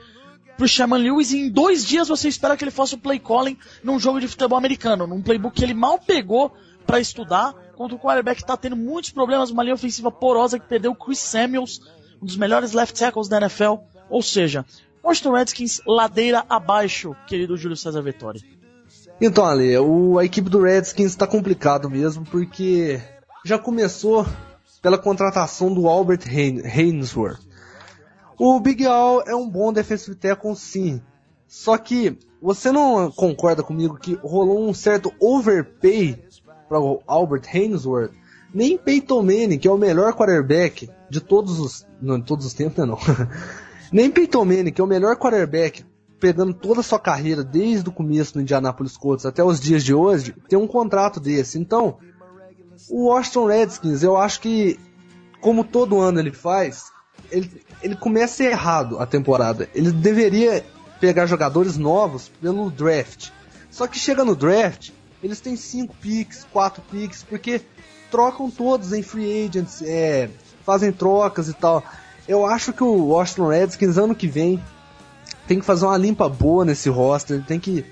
pro Sherman Lewis e em dois dias você espera que ele faça o play calling num jogo de futebol americano, num playbook que ele mal pegou para estudar, contra o quarterback que tá tendo muitos problemas, uma linha ofensiva porosa que perdeu o Chris Samuels, um dos melhores left tackles da NFL. Ou seja, Washington Redskins ladeira abaixo, querido Júlio César Vettori. Então, Ale, o, a equipe do Redskins está complicado mesmo, porque já começou pela contratação do Albert Hainsworth. O Big Al é um bom defensive tackle sim, só que você não concorda comigo que rolou um certo overpay para o Albert Hainsworth? Nem Peyton Manning, que é o melhor quarterback de todos os... Não, de todos os tempos, né, não. Nem Peyton Manning, que é o melhor quarterback pegando toda a sua carreira desde o começo do Indianapolis Colts até os dias de hoje, tem um contrato desse. Então, o Washington Redskins, eu acho que, como todo ano ele faz, ele, ele começa errado a temporada. Ele deveria pegar jogadores novos pelo draft. Só que chega no draft, eles têm 5 picks, 4 picks, porque trocam todos em free agents, é, fazem trocas e tal. Eu acho que o Washington Redskins ano que vem tem que fazer uma limpa boa nesse roster, tem que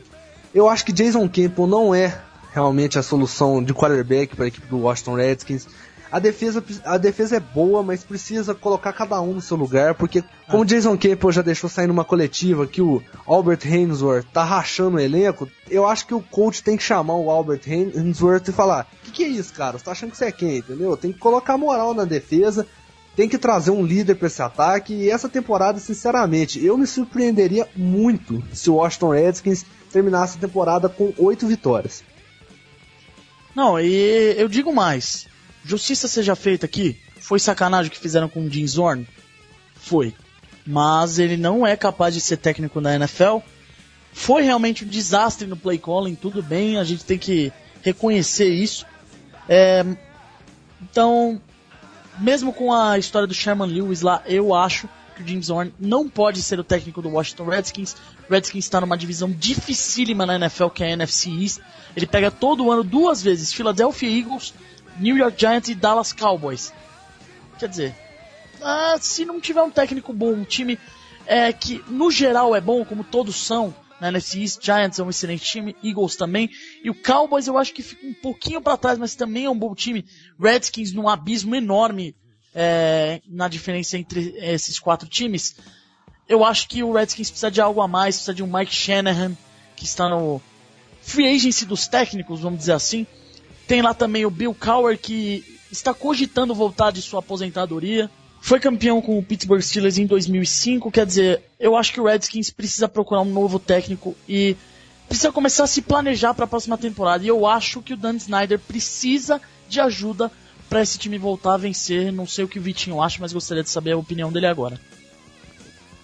eu acho que Jason Campbell não é realmente a solução de quarterback para a equipe do Washington Redskins. A defesa, a defesa é boa, mas precisa colocar cada um no seu lugar, porque como ah. Jason Campbell já deixou sair numa coletiva que o Albert Hainsworth tá rachando o elenco, eu acho que o coach tem que chamar o Albert Hainsworth e falar: "O que, que é isso, cara? Você tá achando que você é quem, entendeu? Tem que colocar moral na defesa, tem que trazer um líder para esse ataque. E essa temporada, sinceramente, eu me surpreenderia muito se o Washington Redskins terminasse a temporada com oito vitórias. Não, e eu digo mais: justiça seja feita aqui. Foi sacanagem que fizeram com o Jim Zorn? Foi. Mas ele não é capaz de ser técnico na NFL. Foi realmente um desastre no play calling, tudo bem, a gente tem que reconhecer isso. É, então, mesmo com a história do Sherman Lewis lá, eu acho que o James Horn não pode ser o técnico do Washington Redskins. O Redskins está numa divisão dificílima na NFL, que é a NFC East. Ele pega todo ano duas vezes Philadelphia Eagles, New York Giants e Dallas Cowboys. Quer dizer, ah, se não tiver um técnico bom, um time é, que no geral é bom, como todos são, na NFC East, Giants é um excelente time, Eagles também, e o Cowboys eu acho que fica um pouquinho para trás, mas também é um bom time. Redskins num abismo enorme é, na diferença entre esses quatro times. Eu acho que o Redskins precisa de algo a mais, precisa de um Mike Shanahan, que está no free agency dos técnicos, vamos dizer assim. Tem lá também o Bill Cowher, que está cogitando voltar de sua aposentadoria. Foi campeão com o Pittsburgh Steelers em 2005, quer dizer, eu acho que o Redskins precisa procurar um novo técnico e precisa começar a se planejar para a próxima temporada. E eu acho que o Dan Snyder precisa de ajuda para esse time voltar a vencer. Não sei o que o Vitinho acha, mas gostaria de saber a opinião dele agora.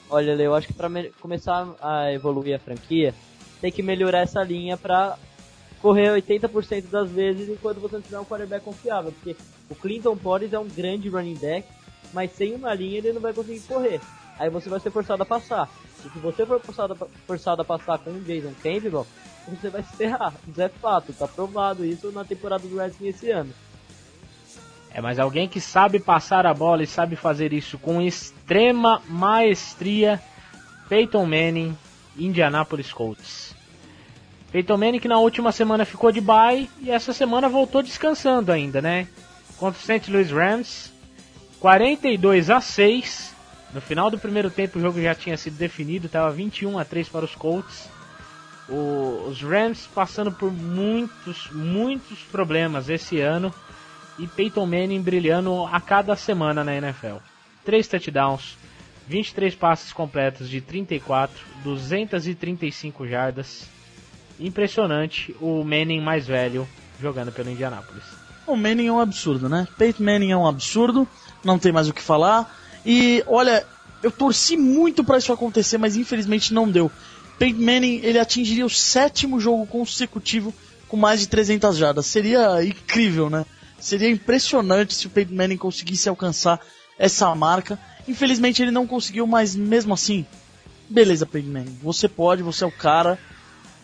Olha, eu acho que para começar a evoluir a franquia, tem que melhorar essa linha para correr 80% das vezes enquanto você não tiver um quarterback confiável, porque o Clinton Portis é um grande running back, mas sem uma linha ele não vai conseguir correr. Aí você vai ser forçado a passar. E se você for forçado a, forçado a passar com o Jason Campbell, você vai se ferrar. Isso é fato, tá provado isso na temporada do Redskins esse ano. É, mas alguém que sabe passar a bola e sabe fazer isso com extrema maestria, Peyton Manning, Indianapolis Colts. Peyton Manning que na última semana ficou de bye e essa semana voltou descansando ainda, né? Contra o St. Louis Rams, 42 a 6. No final do primeiro tempo o jogo já tinha sido definido, estava 21 a 3 para os Colts. O, os Rams passando por muitos, muitos problemas esse ano e Peyton Manning brilhando a cada semana na NFL. 3 touchdowns, 23 passes completos de 34, 235 jardas. Impressionante o Manning mais velho jogando pelo Indianapolis. O Manning é um absurdo, né? Peyton Manning é um absurdo não tem mais o que falar. E olha, eu torci muito para isso acontecer, mas infelizmente não deu. Peyton Manning ele atingiria o sétimo jogo consecutivo com mais de 300 jardas. Seria incrível, né? Seria impressionante se o Peyton Manning conseguisse alcançar essa marca. Infelizmente ele não conseguiu, mas mesmo assim, beleza, Peyton Manning. Você pode, você é o cara.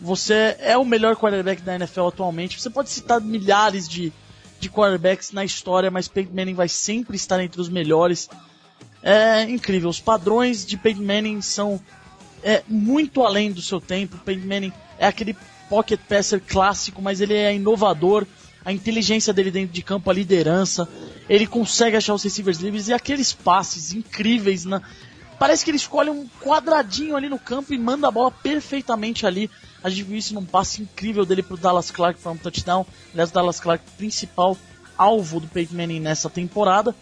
Você é o melhor quarterback da NFL atualmente. Você pode citar milhares de de quarterbacks na história, mas Peyton Manning vai sempre estar entre os melhores. É incrível, os padrões de Peyton Manning são é, muito além do seu tempo. Peyton Manning é aquele pocket passer clássico, mas ele é inovador. A inteligência dele dentro de campo, a liderança, ele consegue achar os receivers livres e aqueles passes incríveis na, Parece que ele escolhe um quadradinho ali no campo e manda a bola perfeitamente ali. A gente viu isso num passe incrível dele pro Dallas Clark para um touchdown. Aliás, o Dallas Clark, principal alvo do Peyton Manning nessa temporada.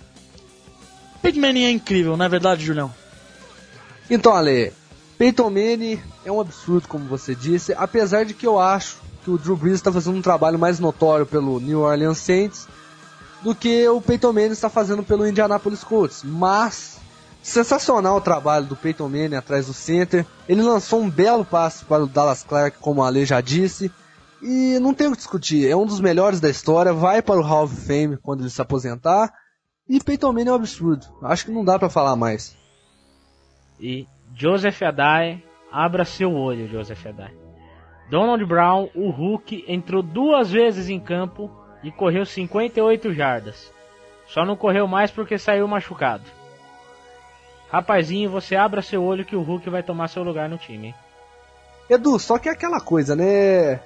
Peyton Manning é incrível, não é verdade, Julião? Então, Ale, Peyton Manning é um absurdo, como você disse, apesar de que eu acho que o Drew Brees está fazendo um trabalho mais notório pelo New Orleans Saints do que o Peyton Manning está fazendo pelo Indianapolis Colts. Mas Sensacional o trabalho do Peyton Manning atrás do center. Ele lançou um belo passe para o Dallas Clark, como a Ale já disse. E não tem o que discutir, é um dos melhores da história, vai para o Hall of Fame quando ele se aposentar. E Peyton Manning é um absurdo, acho que não dá para falar mais. E Joseph Adai, abra seu olho, Joseph Adai. Donald Brown, o Hulk, entrou duas vezes em campo e correu 58 jardas. Só não correu mais porque saiu machucado. Rapazinho, você abra seu olho que o Hulk vai tomar seu lugar no time. Edu, só que é aquela coisa, né?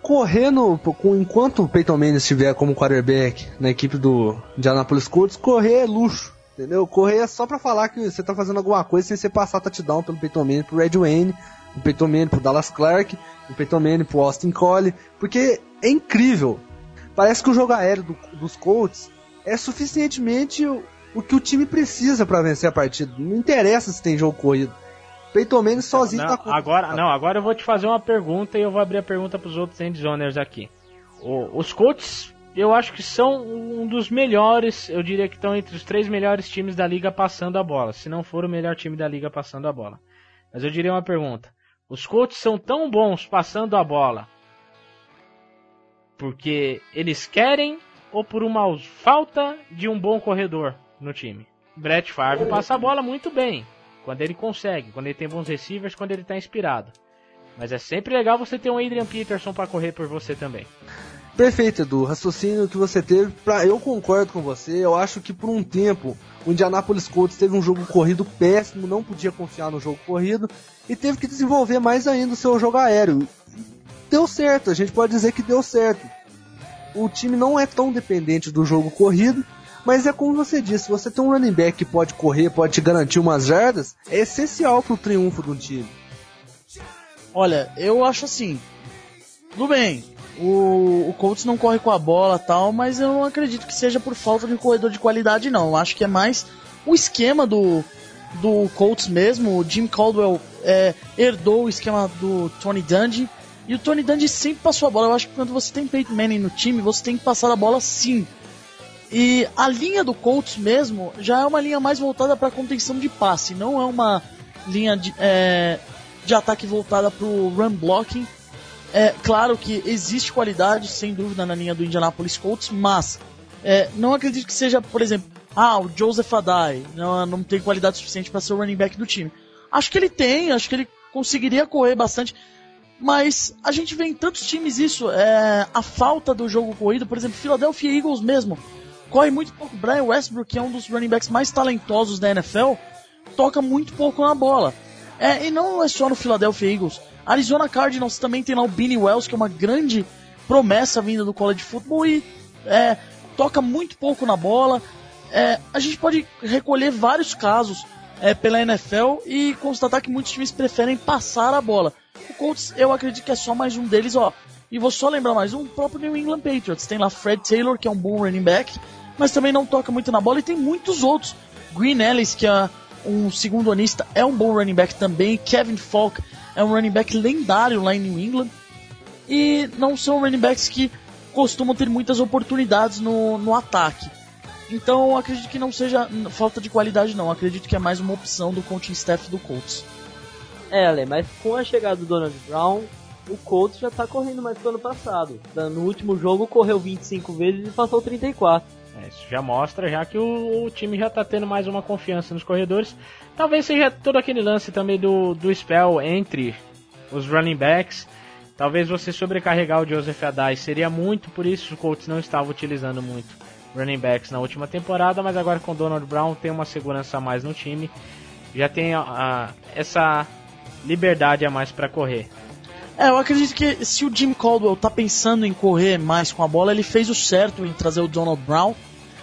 Correndo, enquanto o Peyton Manning estiver como quarterback na equipe do Indianapolis Colts, correr é luxo, entendeu? Correr é só pra falar que você tá fazendo alguma coisa sem você passar touchdown pelo Peyton Manning pro Red Wayne, o Peyton Manning pro Dallas Clark, o Peyton Manning pro Austin Cole, porque é incrível. Parece que o jogo aéreo do, dos Colts é suficientemente o que o time precisa para vencer a partida. Não interessa se tem jogo corrido. Peyton Manning sozinho não, tá agora Não, agora eu vou te fazer uma pergunta e eu vou abrir a pergunta para os outros endzoners aqui. O, os Colts, eu acho que são um dos melhores, eu diria que estão entre os três melhores times da liga passando a bola, se não for o melhor time da liga passando a bola. Mas eu diria uma pergunta: os Colts são tão bons passando a bola porque eles querem ou por uma falta de um bom corredor no time? Brett Favre passa a bola muito bem, quando ele consegue, quando ele tem bons receivers, quando ele está inspirado. Mas é sempre legal você ter um Adrian Peterson para correr por você também. Perfeito, Edu. Raciocínio que você teve, pra, eu concordo com você. Eu acho que por um tempo o Indianapolis Colts teve um jogo corrido péssimo, não podia confiar no jogo corrido e teve que desenvolver mais ainda o seu jogo aéreo. Deu certo, a gente pode dizer que deu certo. O time não é tão dependente do jogo corrido, mas é como você disse, você tem um running back que pode correr, pode te garantir umas jardas, é essencial para o triunfo do time. Olha, eu acho assim, tudo bem, o, o Colts não corre com a bola tal, mas eu não acredito que seja por falta de corredor de qualidade, não. Eu acho que é mais o esquema do, do Colts mesmo. O Jim Caldwell é, herdou o esquema do Tony Dungy. E o Tony Dungy sempre passou a bola. Eu acho que quando você tem Peyton Manning no time, você tem que passar a bola sim. E a linha do Colts mesmo já é uma linha mais voltada para contenção de passe, não é uma linha de, é, de ataque voltada para o run blocking é claro que existe qualidade, sem dúvida, na linha do Indianapolis Colts, mas é, não acredito que seja, por exemplo, ah, o Joseph Adai não, não tem qualidade suficiente para ser o running back do time. Acho que ele tem, acho que ele conseguiria correr bastante, mas a gente vê em tantos times isso, é, a falta do jogo corrido, por exemplo, Philadelphia Eagles mesmo, corre muito pouco. Brian Westbrook, que é um dos running backs mais talentosos da NFL, toca muito pouco na bola. É, e não é só no Philadelphia Eagles. Arizona Cardinals também tem lá o Benny Wells, que é uma grande promessa vinda do college football e é, toca muito pouco na bola. É, a gente pode recolher vários casos é, pela NFL e constatar que muitos times preferem passar a bola. O Colts, eu acredito que é só mais um deles, ó. E vou só lembrar mais um, o próprio New England Patriots. Tem lá Fred Taylor, que é um bom running back, mas também não toca muito na bola, e tem muitos outros. Green Ellis, que é um segundo anista, é um bom running back também. Kevin Falk é um running back lendário lá em New England. E não são running backs que costumam ter muitas oportunidades no, no ataque. Então acredito que não seja falta de qualidade não, acredito que é mais uma opção do coaching staff do Colts. É, Ale, mas com a chegada do Donald Brown, o Colts já tá correndo mais que o ano passado. No último jogo correu 25 vezes e passou 34. É, isso já mostra já que o, o, time já tá tendo mais uma confiança nos corredores. Talvez seja todo aquele lance também do, do spell entre os running backs. Talvez você sobrecarregar o Joseph Adai seria muito, por isso o Colts não estava utilizando muito running backs na última temporada, mas agora com Donald Brown tem uma segurança a mais no time. Já tem a, a, essa liberdade a mais para correr. É, eu acredito que se o Jim Caldwell tá pensando em correr mais com a bola, ele fez o certo em trazer o Donald Brown.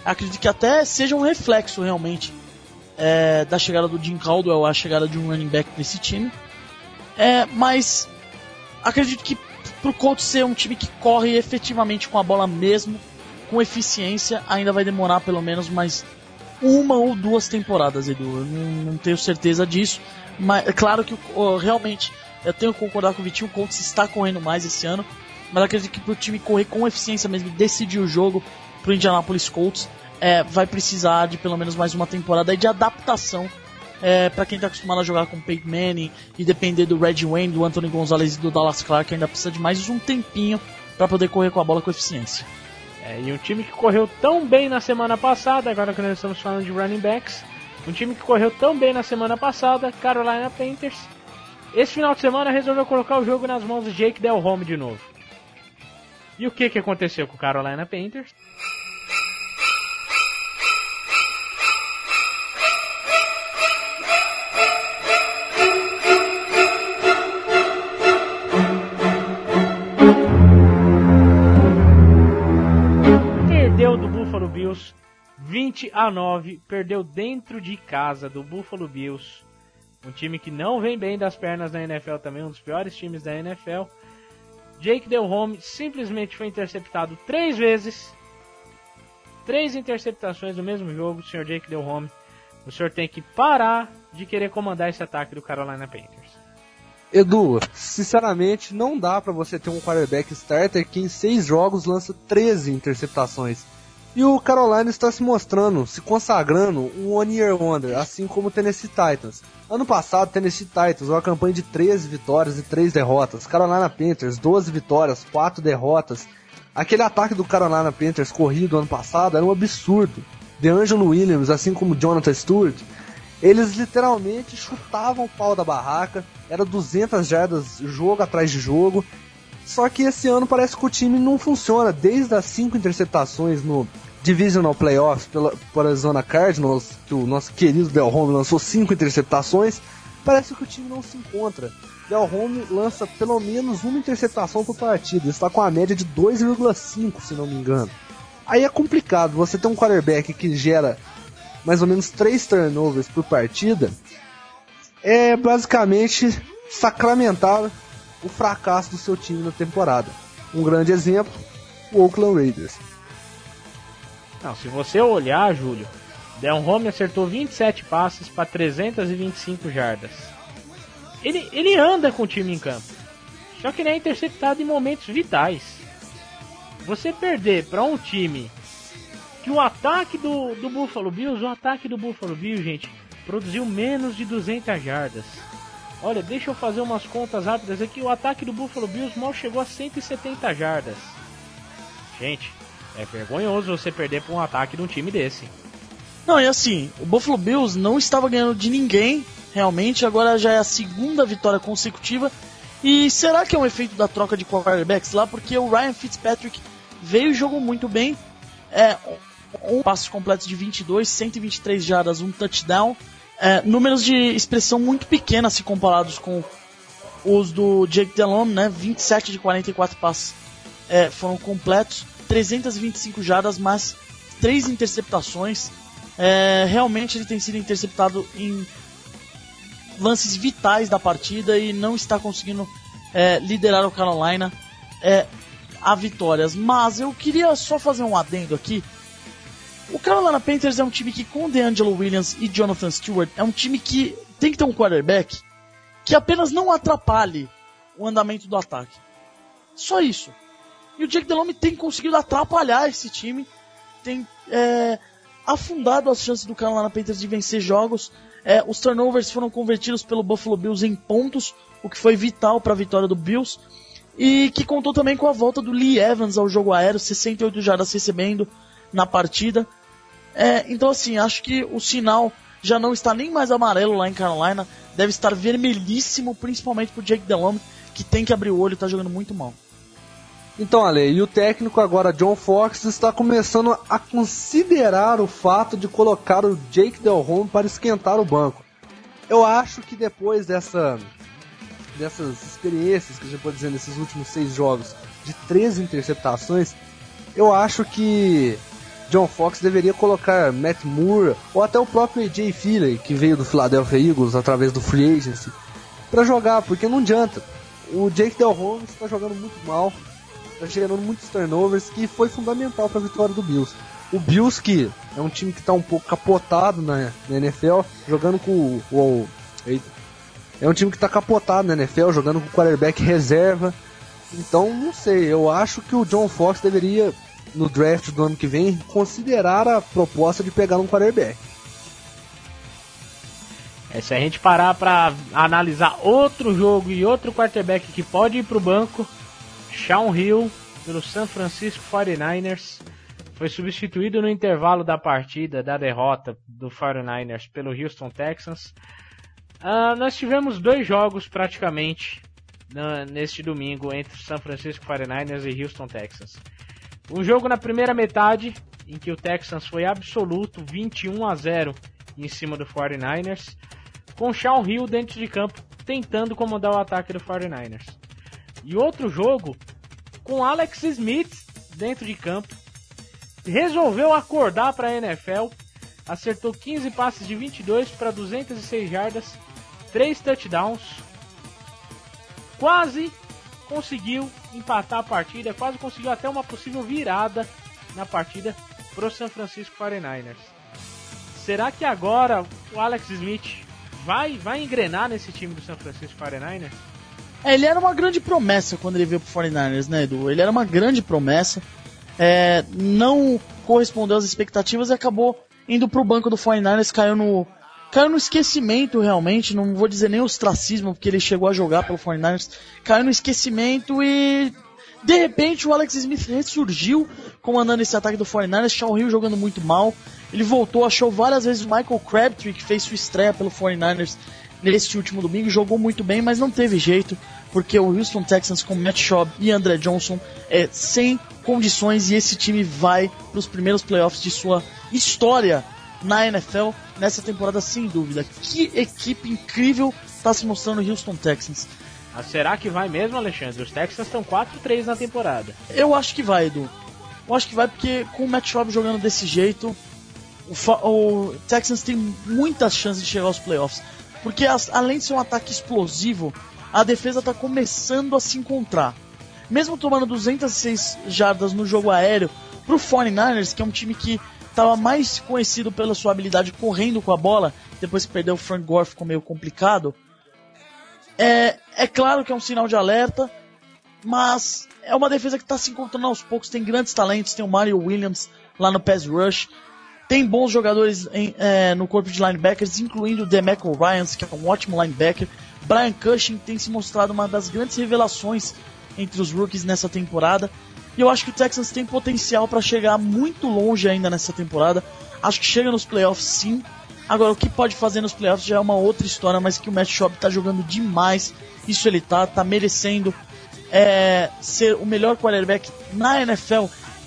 Acredito que até seja um reflexo realmente é, da chegada do Jim Caldwell, a chegada de um running back nesse time. É, mas acredito que pro Colts ser um time que corre efetivamente com a bola mesmo, com eficiência, ainda vai demorar pelo menos mais uma ou duas temporadas, Edu. Eu não, não tenho certeza disso. Mas é claro que realmente eu tenho que concordar com o Vitinho, o Colts está correndo mais esse ano, mas acredito que para o time correr com eficiência mesmo decidir o jogo para o Indianapolis Colts, é, vai precisar de pelo menos mais uma temporada de adaptação é, para quem está acostumado a jogar com o Peyton Manning e depender do Red Wayne, do Anthony Gonzalez e do Dallas Clark, ainda precisa de mais um tempinho para poder correr com a bola com eficiência. É, e um time que correu tão bem na semana passada, agora que nós estamos falando de running backs, um time que correu tão bem na semana passada, Carolina Panthers, esse final de semana resolveu colocar o jogo nas mãos de Jake Del Home de novo. E o que, que aconteceu com o Carolina Panthers? Perdeu do Buffalo Bills 20 a 9, perdeu dentro de casa do Buffalo Bills um time que não vem bem das pernas na NFL também, um dos piores times da NFL. Jake Delhomme simplesmente foi interceptado três vezes. Três interceptações no mesmo jogo, senhor Jake Delhomme. O senhor tem que parar de querer comandar esse ataque do Carolina Panthers. Edu, sinceramente, não dá para você ter um quarterback starter que em seis jogos lança 13 interceptações. E o Carolina está se mostrando, se consagrando um One Year Wonder, assim como o Tennessee Titans. Ano passado, Tennessee Titans, uma campanha de 13 vitórias e 3 derrotas. Carolina Panthers, 12 vitórias, 4 derrotas. Aquele ataque do Carolina Panthers corrido ano passado era um absurdo. DeAngelo Williams, assim como Jonathan Stewart, eles literalmente chutavam o pau da barraca, era 200 jardas jogo atrás de jogo. Só que esse ano parece que o time não funciona. Desde as cinco interceptações no Divisional Playoffs pela, pela Zona Cardinals, que o nosso querido Del Home lançou cinco interceptações, parece que o time não se encontra. Del Home lança pelo menos uma interceptação por partida, está com a média de 2,5 se não me engano. Aí é complicado, você tem um quarterback que gera mais ou menos 3 turnovers por partida, é basicamente sacramentar o fracasso do seu time na temporada. Um grande exemplo, o Oakland Raiders. Não, se você olhar, Júlio, Del Home acertou 27 passes para 325 jardas. Ele, ele anda com o time em campo. Só que ele é interceptado em momentos vitais. Você perder para um time que o ataque do, do Buffalo Bills, o ataque do Buffalo Bills, gente, produziu menos de 200 jardas. Olha, deixa eu fazer umas contas rápidas aqui. O ataque do Buffalo Bills mal chegou a 170 jardas. Gente, é vergonhoso você perder para um ataque de um time desse. Não, e assim, o Buffalo Bills não estava ganhando de ninguém, realmente, agora já é a segunda vitória consecutiva. E será que é um efeito da troca de quarterbacks lá? Porque o Ryan Fitzpatrick veio e jogou muito bem. É, um passos completos de 22, 123 jardas, um touchdown. É, números de expressão muito pequenos se comparados com os do Jake Delhomme, né? 27 de 44 passes é, foram completos, 325 jardas, mas 3 interceptações. É, realmente ele tem sido interceptado em lances vitais da partida e não está conseguindo é, liderar o Carolina é, a vitórias. Mas eu queria só fazer um adendo aqui o Carolina Panthers é um time que, com DeAngelo Williams e Jonathan Stewart, é um time que tem que ter um quarterback que apenas não atrapalhe o andamento do ataque. Só isso. E o Jake Delhomme tem conseguido atrapalhar esse time, tem é, afundado as chances do Carolina Panthers de vencer jogos. É, os turnovers foram convertidos pelo Buffalo Bills em pontos, o que foi vital para a vitória do Bills. E que contou também com a volta do Lee Evans ao jogo aéreo, 68 jardas recebendo na partida. É, então, assim, acho que o sinal já não está nem mais amarelo lá em Carolina, deve estar vermelhíssimo, principalmente pro Jake Delhomme, que tem que abrir o olho está jogando muito mal. Então, Ale, e o técnico agora, John Fox, está começando a considerar o fato de colocar o Jake Delhomme para esquentar o banco. Eu acho que depois dessa, dessas experiências que a gente pode dizer nesses últimos seis jogos, de três interceptações, eu acho que John Fox deveria colocar Matt Moore ou até o próprio AJ Philly, que veio do Philadelphia Eagles através do free agency, para jogar, porque não adianta. O Jake Del Holmes está jogando muito mal, gerando muitos turnovers, que foi fundamental para a vitória do Bills. O Bills, que é um time que está um pouco capotado na, na NFL, jogando com o, o, é um time que está capotado na NFL, jogando com o quarterback reserva. Então, não sei, eu acho que o John Fox deveria no draft do ano que vem considerar a proposta de pegar um quarterback. É, se a gente parar para analisar outro jogo e outro quarterback que pode ir para o banco, Sean Hill, pelo San Francisco 49ers, foi substituído no intervalo da partida, da derrota do 49ers pelo Houston Texans. Uh, nós tivemos dois jogos praticamente uh, neste domingo entre San Francisco 49ers e Houston Texans. Um jogo na primeira metade, em que o Texans foi absoluto, 21 a 0 em cima do 49ers, com Sean Hill dentro de campo tentando comandar o ataque do 49ers. E outro jogo com Alex Smith dentro de campo, resolveu acordar para a NFL, acertou 15 passes de 22 para 206 jardas, 3 touchdowns, quase conseguiu empatar a partida, quase conseguiu até uma possível virada na partida pro San Francisco 49ers. Será que agora o Alex Smith vai, vai engrenar nesse time do San Francisco 49ers? É, ele era uma grande promessa quando ele veio pro 49ers, né, Edu? Ele era uma grande promessa. É, não correspondeu às expectativas e acabou indo pro banco do 49ers, caiu no, caiu no esquecimento realmente, não vou dizer nem ostracismo, porque ele chegou a jogar pelo 49ers, caiu no esquecimento e De repente, o Alex Smith ressurgiu comandando esse ataque do 49ers. Shawn Hill jogando muito mal. Ele voltou, achou várias vezes o Michael Crabtree, que fez sua estreia pelo 49ers neste último domingo. Jogou muito bem, mas não teve jeito, porque o Houston Texans com Matt Schaub e André Johnson é sem condições e esse time vai para os primeiros playoffs de sua história na NFL nessa temporada, sem dúvida. Que equipe incrível está se mostrando o Houston Texans. Ah, será que vai mesmo, Alexandre? Os Texans estão 4-3 na temporada. Eu acho que vai, Edu. Eu acho que vai porque com o Matt Schaub jogando desse jeito, o, o, Texans tem muitas chances de chegar aos playoffs. Porque as, além de ser um ataque explosivo, a defesa está começando a se encontrar. Mesmo tomando 206 jardas no jogo aéreo, pro 49ers, que é um time que estava mais conhecido pela sua habilidade correndo com a bola, depois que perdeu o Frank Gore ficou meio complicado. É, é claro que é um sinal de alerta, mas é uma defesa que está se encontrando aos poucos. Tem grandes talentos, tem o Mario Williams lá no pass rush, tem bons jogadores é, no corpo de linebackers, incluindo o Demeco Ryans, que é um ótimo linebacker. Brian Cushing tem se mostrado uma das grandes revelações entre os rookies nessa temporada. E eu acho que o Texans tem potencial para chegar muito longe ainda nessa temporada. Acho que chega nos playoffs sim, Agora, o que pode fazer nos playoffs já é uma outra história, mas que o Matt Schaub tá jogando demais. Isso ele tá, tá merecendo é, ser o melhor quarterback na NFL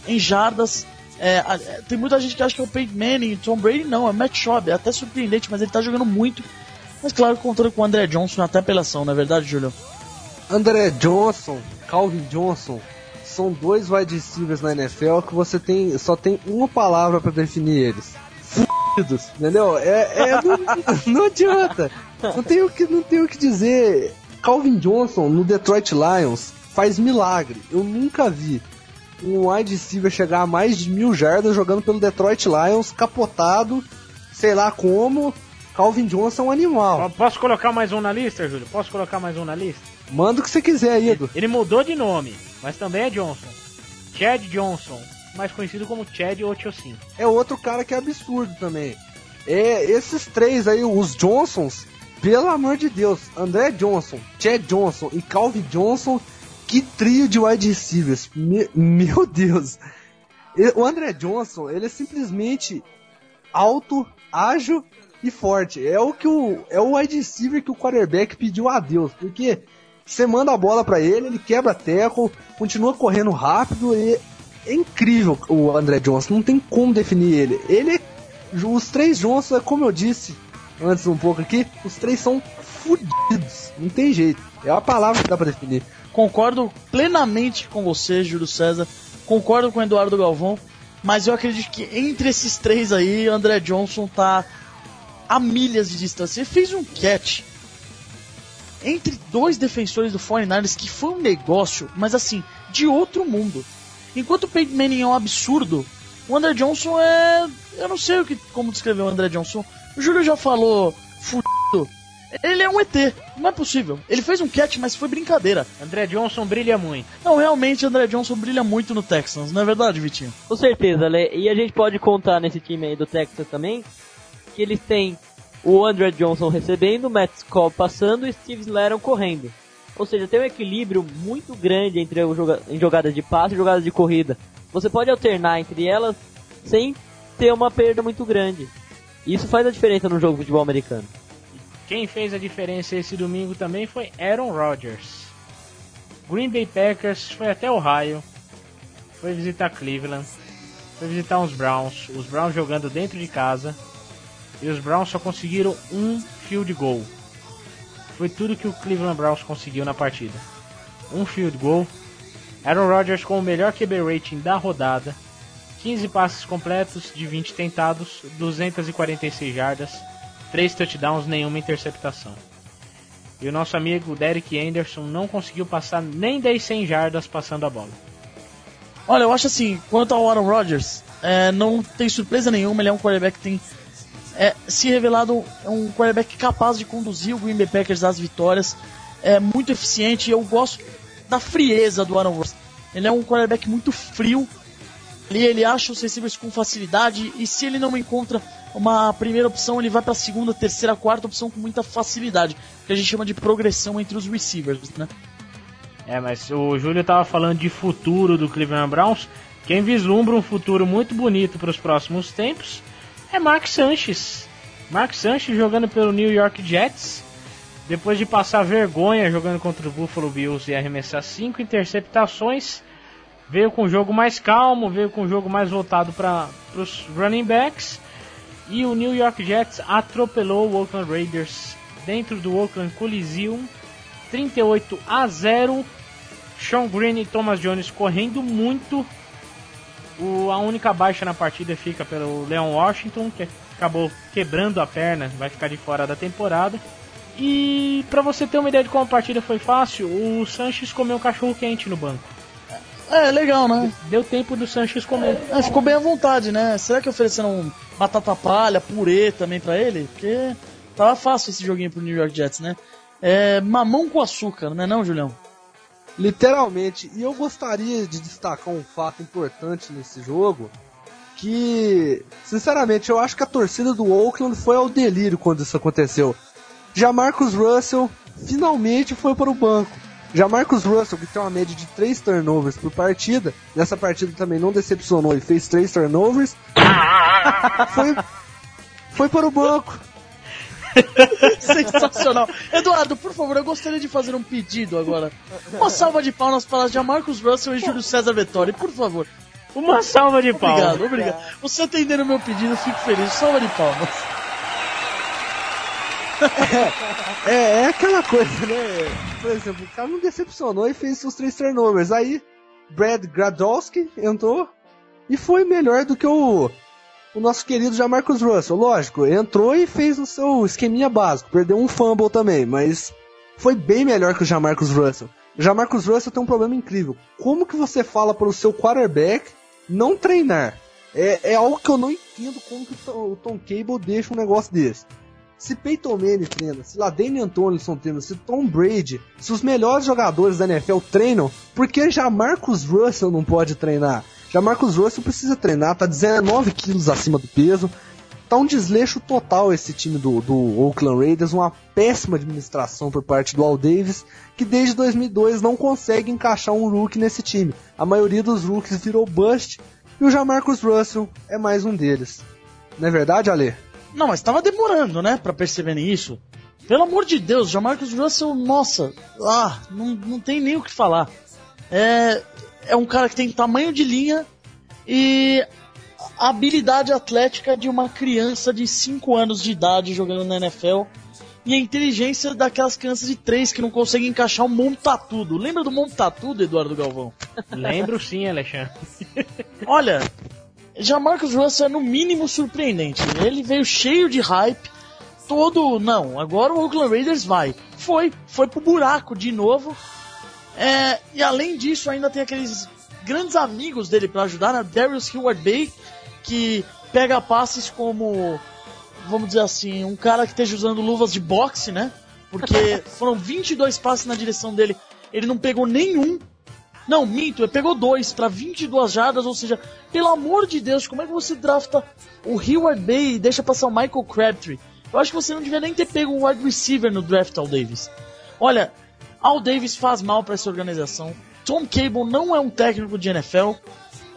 em jardas. É, tem muita gente que acha que é o Peyton Manning, Tom Brady não, é o Matt Schaub, é até surpreendente, mas ele tá jogando muito. Mas claro, contando com o André Johnson até apelação, não é verdade, Julio? André Johnson, Calvin Johnson, são dois wide receivers na NFL que você tem só tem uma palavra para definir eles entendeu? É, é não, não, adianta. Não tem, o que, não tem o que dizer. Calvin Johnson no Detroit Lions faz milagre. Eu nunca vi um wide receiver chegar a mais de mil jardas jogando pelo Detroit Lions, capotado, sei lá como. Calvin Johnson é um animal. Posso colocar mais um na lista, Júlio? Posso colocar mais um na lista? Manda o que você quiser Edu. Ele mudou de nome, mas também é Johnson. Chad Johnson, mais conhecido como Chad Ochocinco. É outro cara que é absurdo também. É, esses três aí, os Johnsons, pelo amor de Deus, André Johnson, Chad Johnson e Calvin Johnson, que trio de wide receivers. Me, meu Deus. O André Johnson, ele é simplesmente alto, ágil e forte. É o que o é o wide receiver que o quarterback pediu a Deus, porque você manda a bola para ele, ele quebra teco, continua correndo rápido e é incrível o André Johnson, não tem como definir ele. Ele os três Johnson, é como eu disse antes um pouco aqui, os três são fudidos, não tem jeito. É a palavra que dá para definir. Concordo plenamente com você, Júlio César. Concordo com o Eduardo Galvão, mas eu acredito que entre esses três aí, André Johnson tá a milhas de distância. Ele fez um catch entre dois defensores do 49ers que foi um negócio, mas assim, de outro mundo. Enquanto o Peyton Manning é um absurdo, o André Johnson é. Eu não sei o que, como descrever o André Johnson. O Júlio já falou. Ele é um ET, não é possível. Ele fez um catch, mas foi brincadeira. André Johnson brilha muito. Não, realmente André Johnson brilha muito no Texans, não é verdade, Vitinho? Com certeza, Lê. E a gente pode contar nesse time aí do Texas também que eles têm o André Johnson recebendo, o Matt Cobb passando e Steve Slatton correndo. Ou seja, tem um equilíbrio muito grande entre joga em jogadas de passe e jogadas de corrida. Você pode alternar entre elas sem ter uma perda muito grande. Isso faz a diferença no jogo de futebol americano. Quem fez a diferença esse domingo também foi Aaron Rodgers. Green Bay Packers foi até Ohio, foi visitar Cleveland, foi visitar os Browns, os Browns jogando dentro de casa, e os Browns só conseguiram um field goal. Foi tudo que o Cleveland Browns conseguiu na partida. Um field goal. Aaron Rodgers com o melhor QB rating da rodada. 15 passes completos de 20 tentados, 246 jardas, 3 touchdowns, nenhuma interceptação. E o nosso amigo Derek Anderson não conseguiu passar nem 10 100 jardas passando a bola. Olha, eu acho assim, quanto ao Aaron Rodgers, é, não tem surpresa nenhuma, ele é um quarterback que tem é, se revelado um quarterback capaz de conduzir o Green Bay Packers às vitórias, é muito eficiente. Eu gosto da frieza do Aaron Rodgers. Ele é um quarterback muito frio. Ele, ele acha os receivers com facilidade e se ele não encontra uma primeira opção, ele vai para a segunda, terceira, quarta opção com muita facilidade, que a gente chama de progressão entre os receivers, né? É, mas o Júlio tava falando de futuro do Cleveland Browns. Quem vislumbra um futuro muito bonito para os próximos tempos é Mark Sanchez. Mark Sanchez jogando pelo New York Jets. Depois de passar vergonha jogando contra o Buffalo Bills e arremessar cinco interceptações, veio com um jogo mais calmo, veio com um jogo mais voltado para os running backs. E o New York Jets atropelou o Oakland Raiders dentro do Oakland Coliseum, 38 a 0. Sean Green e Thomas Jones correndo muito. O, a única baixa na partida fica pelo Leon Washington, que acabou quebrando a perna, vai ficar de fora da temporada. E para você ter uma ideia de como a partida foi fácil, o Sanches comeu um cachorro quente no banco. É, legal, né? Deu tempo do Sanches comer. É, ficou bem à vontade, né? Será que ofereceram um batata palha, purê também para ele? Porque tava fácil esse joguinho pro New York Jets, né? É mamão com açúcar, não é não, Julião? Literalmente. E eu gostaria de destacar um fato importante nesse jogo. Que, sinceramente, eu acho que a torcida do Oakland foi ao delírio quando isso aconteceu. Já Marcus Russell finalmente foi para o banco. Já Marcus Russell, que tem uma média de 3 turnovers por partida, nessa partida também não decepcionou e fez 3 turnovers, foi, foi para o banco. Sensacional. Eduardo, por favor, eu gostaria de fazer um pedido agora. Uma salva de palmas para já Marcus Russell e Júlio César Vettori, por favor. Uma salva de palmas. Obrigado, obrigado. Você atendendo o meu pedido, fico feliz. Salva de palmas. É, é, aquela coisa, né? Por exemplo, o cara não decepcionou e fez os três turnovers. Aí, Brad Gradowski entrou e foi melhor do que o, o nosso querido Jamarcus Russell. Lógico, entrou e fez o seu esqueminha básico. Perdeu um fumble também, mas foi bem melhor que o Jamarcus Russell. O Jamarcus Russell tem um problema incrível. Como que você fala para o seu quarterback não treinar? É, é algo que eu não entendo como que o Tom Cable deixa um negócio desse se Peyton Manning treina, se Ladainian Tomlinson treina, se Tom Brady, se os melhores jogadores da NFL treinam, por que já Marcus Russell não pode treinar? Já Marcus Russell precisa treinar, tá 19 quilos acima do peso, tá um desleixo total esse time do, do Oakland Raiders, uma péssima administração por parte do Al Davis, que desde 2002 não consegue encaixar um rookie nesse time. A maioria dos rookies virou bust, e o Jamarcus Russell é mais um deles. Não é verdade, Ale? Não, mas tava demorando, né, pra perceberem isso. Pelo amor de Deus, Jamarcus Russell, nossa, ah, não, não tem nem o que falar. É, é um cara que tem tamanho de linha e a habilidade atlética de uma criança de 5 anos de idade jogando na NFL e a inteligência daquelas crianças de 3 que não conseguem encaixar um montatudo. Lembra do montatudo, Eduardo Galvão? Lembro sim, Alexandre. Olha, já Marcus Russell é no mínimo surpreendente. Ele veio cheio de hype, todo. Não, agora o Oakland Raiders vai. Foi, foi pro buraco de novo. É, e além disso, ainda tem aqueles grandes amigos dele para ajudar, né? Darius Heward Bay, que pega passes como, vamos dizer assim, um cara que esteja usando luvas de boxe, né? Porque foram 22 passes na direção dele, ele não pegou nenhum. Não, minto, ele pegou dois para 22 jardas, ou seja, pelo amor de Deus, como é que você drafta o Heward Bay e deixa passar o Michael Crabtree? Eu acho que você não devia nem ter pego um wide receiver no draft Al Davis. Olha, Al Davis faz mal para essa organização. Tom Cable não é um técnico de NFL.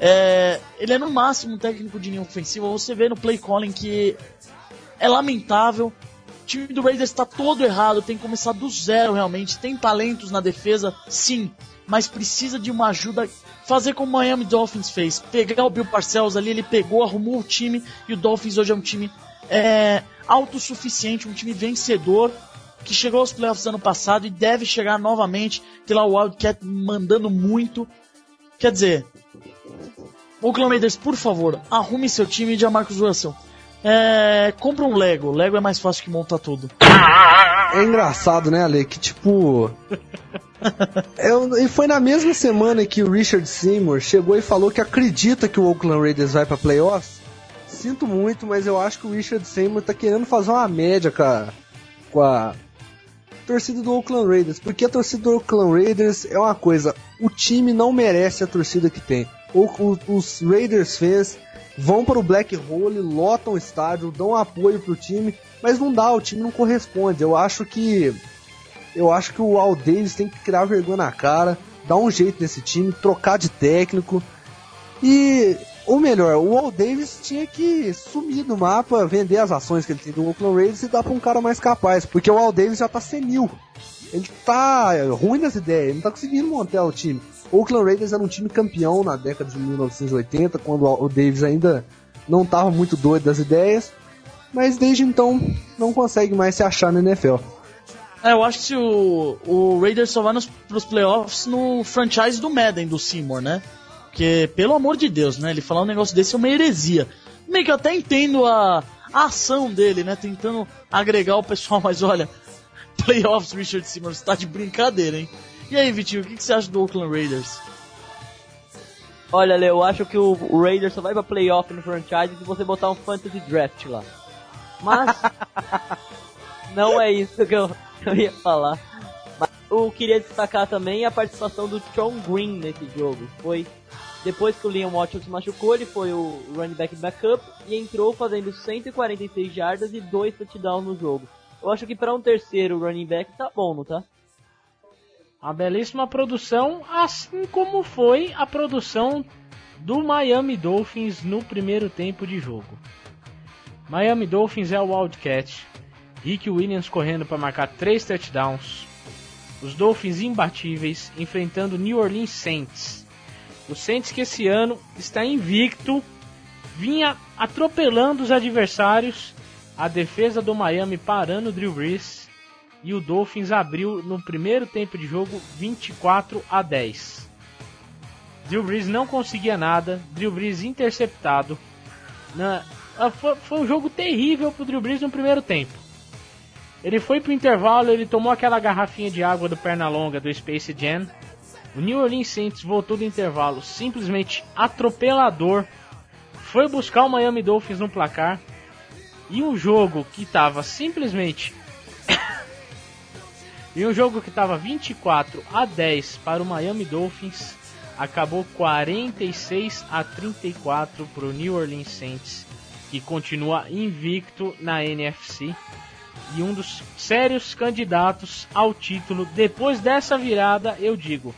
É, ele é no máximo um técnico de linha ofensiva. Você vê no play calling que é lamentável. O time do Raiders está todo errado, tem que começar do zero realmente. Tem talentos na defesa, sim mas precisa de uma ajuda. Fazer como o Miami Dolphins fez, pegar o Bill Parcells ali, ele pegou, arrumou o time e o Dolphins hoje é um time é, autossuficiente, um time vencedor que chegou aos playoffs ano passado e deve chegar novamente. Tem lá o Wildcat mandando muito. Quer dizer, Oakland Raiders, por favor, arrume seu time de Marcus Russell. É, compra um Lego. Lego é mais fácil que montar tudo. É engraçado, né, Ale? Que tipo. E foi na mesma semana que o Richard Seymour chegou e falou que acredita que o Oakland Raiders vai pra playoffs. Sinto muito, mas eu acho que o Richard Seymour tá querendo fazer uma média com a, com a torcida do Oakland Raiders. Porque a torcida do Oakland Raiders é uma coisa, o time não merece a torcida que tem. O, o, os Raiders fans vão para o Black Hole, lotam o estádio, dão apoio pro time, mas não dá, o time não corresponde. Eu acho que Eu acho que o Al Davis tem que criar vergonha na cara, dar um jeito nesse time, trocar de técnico. E, ou melhor, o Al Davis tinha que sumir do mapa, vender as ações que ele tem do Oakland Raiders e dar pra um cara mais capaz, porque o Al Davis já tá senil. Ele tá ruim nas ideias, ele não tá conseguindo montar o time. O Oakland Raiders era um time campeão na década de 1980, quando o Davis ainda não estava muito doido das ideias, mas desde então não consegue mais se achar na NFL. É, eu acho que o, o Raiders só vai nos, pros playoffs no franchise do Madden, do Seymour, né? Porque, pelo amor de Deus, né? Ele falar um negócio desse é uma heresia. Meio que eu até entendo a, a ação dele, né? Tentando agregar o pessoal, mas olha, playoffs, Richard Seymour, você tá de brincadeira, hein? E aí, Vitinho, o que, que você acha do Oakland Raiders? Olha, Leo, eu acho que o Raiders só vai pra playoff no franchise se você botar um fantasy draft lá. Mas não é isso que eu, que eu ia falar. Mas eu queria destacar também a participação do John Green nesse jogo. Foi depois que o Liam Watson se machucou, ele foi o running back backup e entrou fazendo 146 jardas e 2 touchdowns no jogo. Eu acho que para um terceiro running back tá bom, não tá? Uma belíssima produção, assim como foi a produção do Miami Dolphins no primeiro tempo de jogo. Miami Dolphins é o Wildcat, Rick Williams correndo para marcar três touchdowns, os Dolphins imbatíveis enfrentando New Orleans Saints. O Saints que esse ano está invicto, vinha atropelando os adversários, a defesa do Miami parando o Drew Brees e o Dolphins abriu no primeiro tempo de jogo 24 a 10. Drew Brees não conseguia nada, Drew Brees interceptado. Na, foi, foi, um jogo terrível pro Drew Brees no primeiro tempo. Ele foi pro intervalo, ele tomou aquela garrafinha de água do Pernalonga do Space Jam. O New Orleans Saints voltou do intervalo simplesmente atropelador. Foi buscar o Miami Dolphins no placar. E um jogo que estava simplesmente e um jogo que estava 24 a 10 para o Miami Dolphins acabou 46 a 34 para o New Orleans Saints, que continua invicto na NFC e um dos sérios candidatos ao título. Depois dessa virada, eu digo,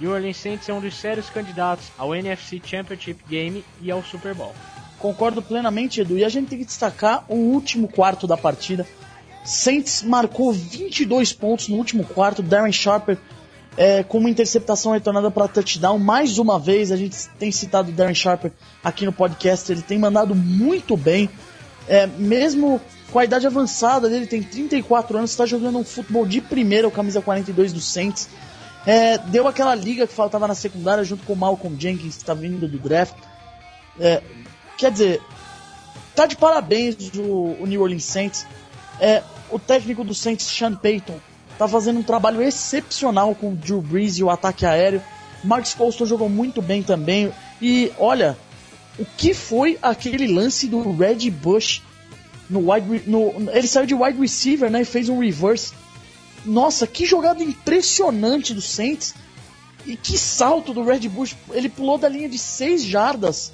New Orleans Saints é um dos sérios candidatos ao NFC Championship Game e ao Super Bowl. Concordo plenamente, Edu. E a gente tem que destacar o último quarto da partida, Saints marcou 22 pontos no último quarto. Darren Sharper é, com uma interceptação retornada para touchdown. Mais uma vez, a gente tem citado o Darren Sharper aqui no podcast. Ele tem mandado muito bem. É, mesmo com a idade avançada dele, tem 34 anos, está jogando um futebol de primeira, o camisa 42 do Saints. É, deu aquela liga que faltava na secundária junto com o Malcolm Jenkins, que está vindo do draft. É, quer dizer, tá de parabéns o, o New Orleans Saints. É, o técnico do Saints, Sean Payton, tá fazendo um trabalho excepcional com o Drew Brees e o ataque aéreo. Marcus Colston jogou muito bem também. E olha, o que foi aquele lance do Red Bush no wide, no, ele saiu de wide receiver, né, e fez um reverse. Nossa, que jogada impressionante do Saints. E que salto do Red Bush. Ele pulou da linha de 6 jardas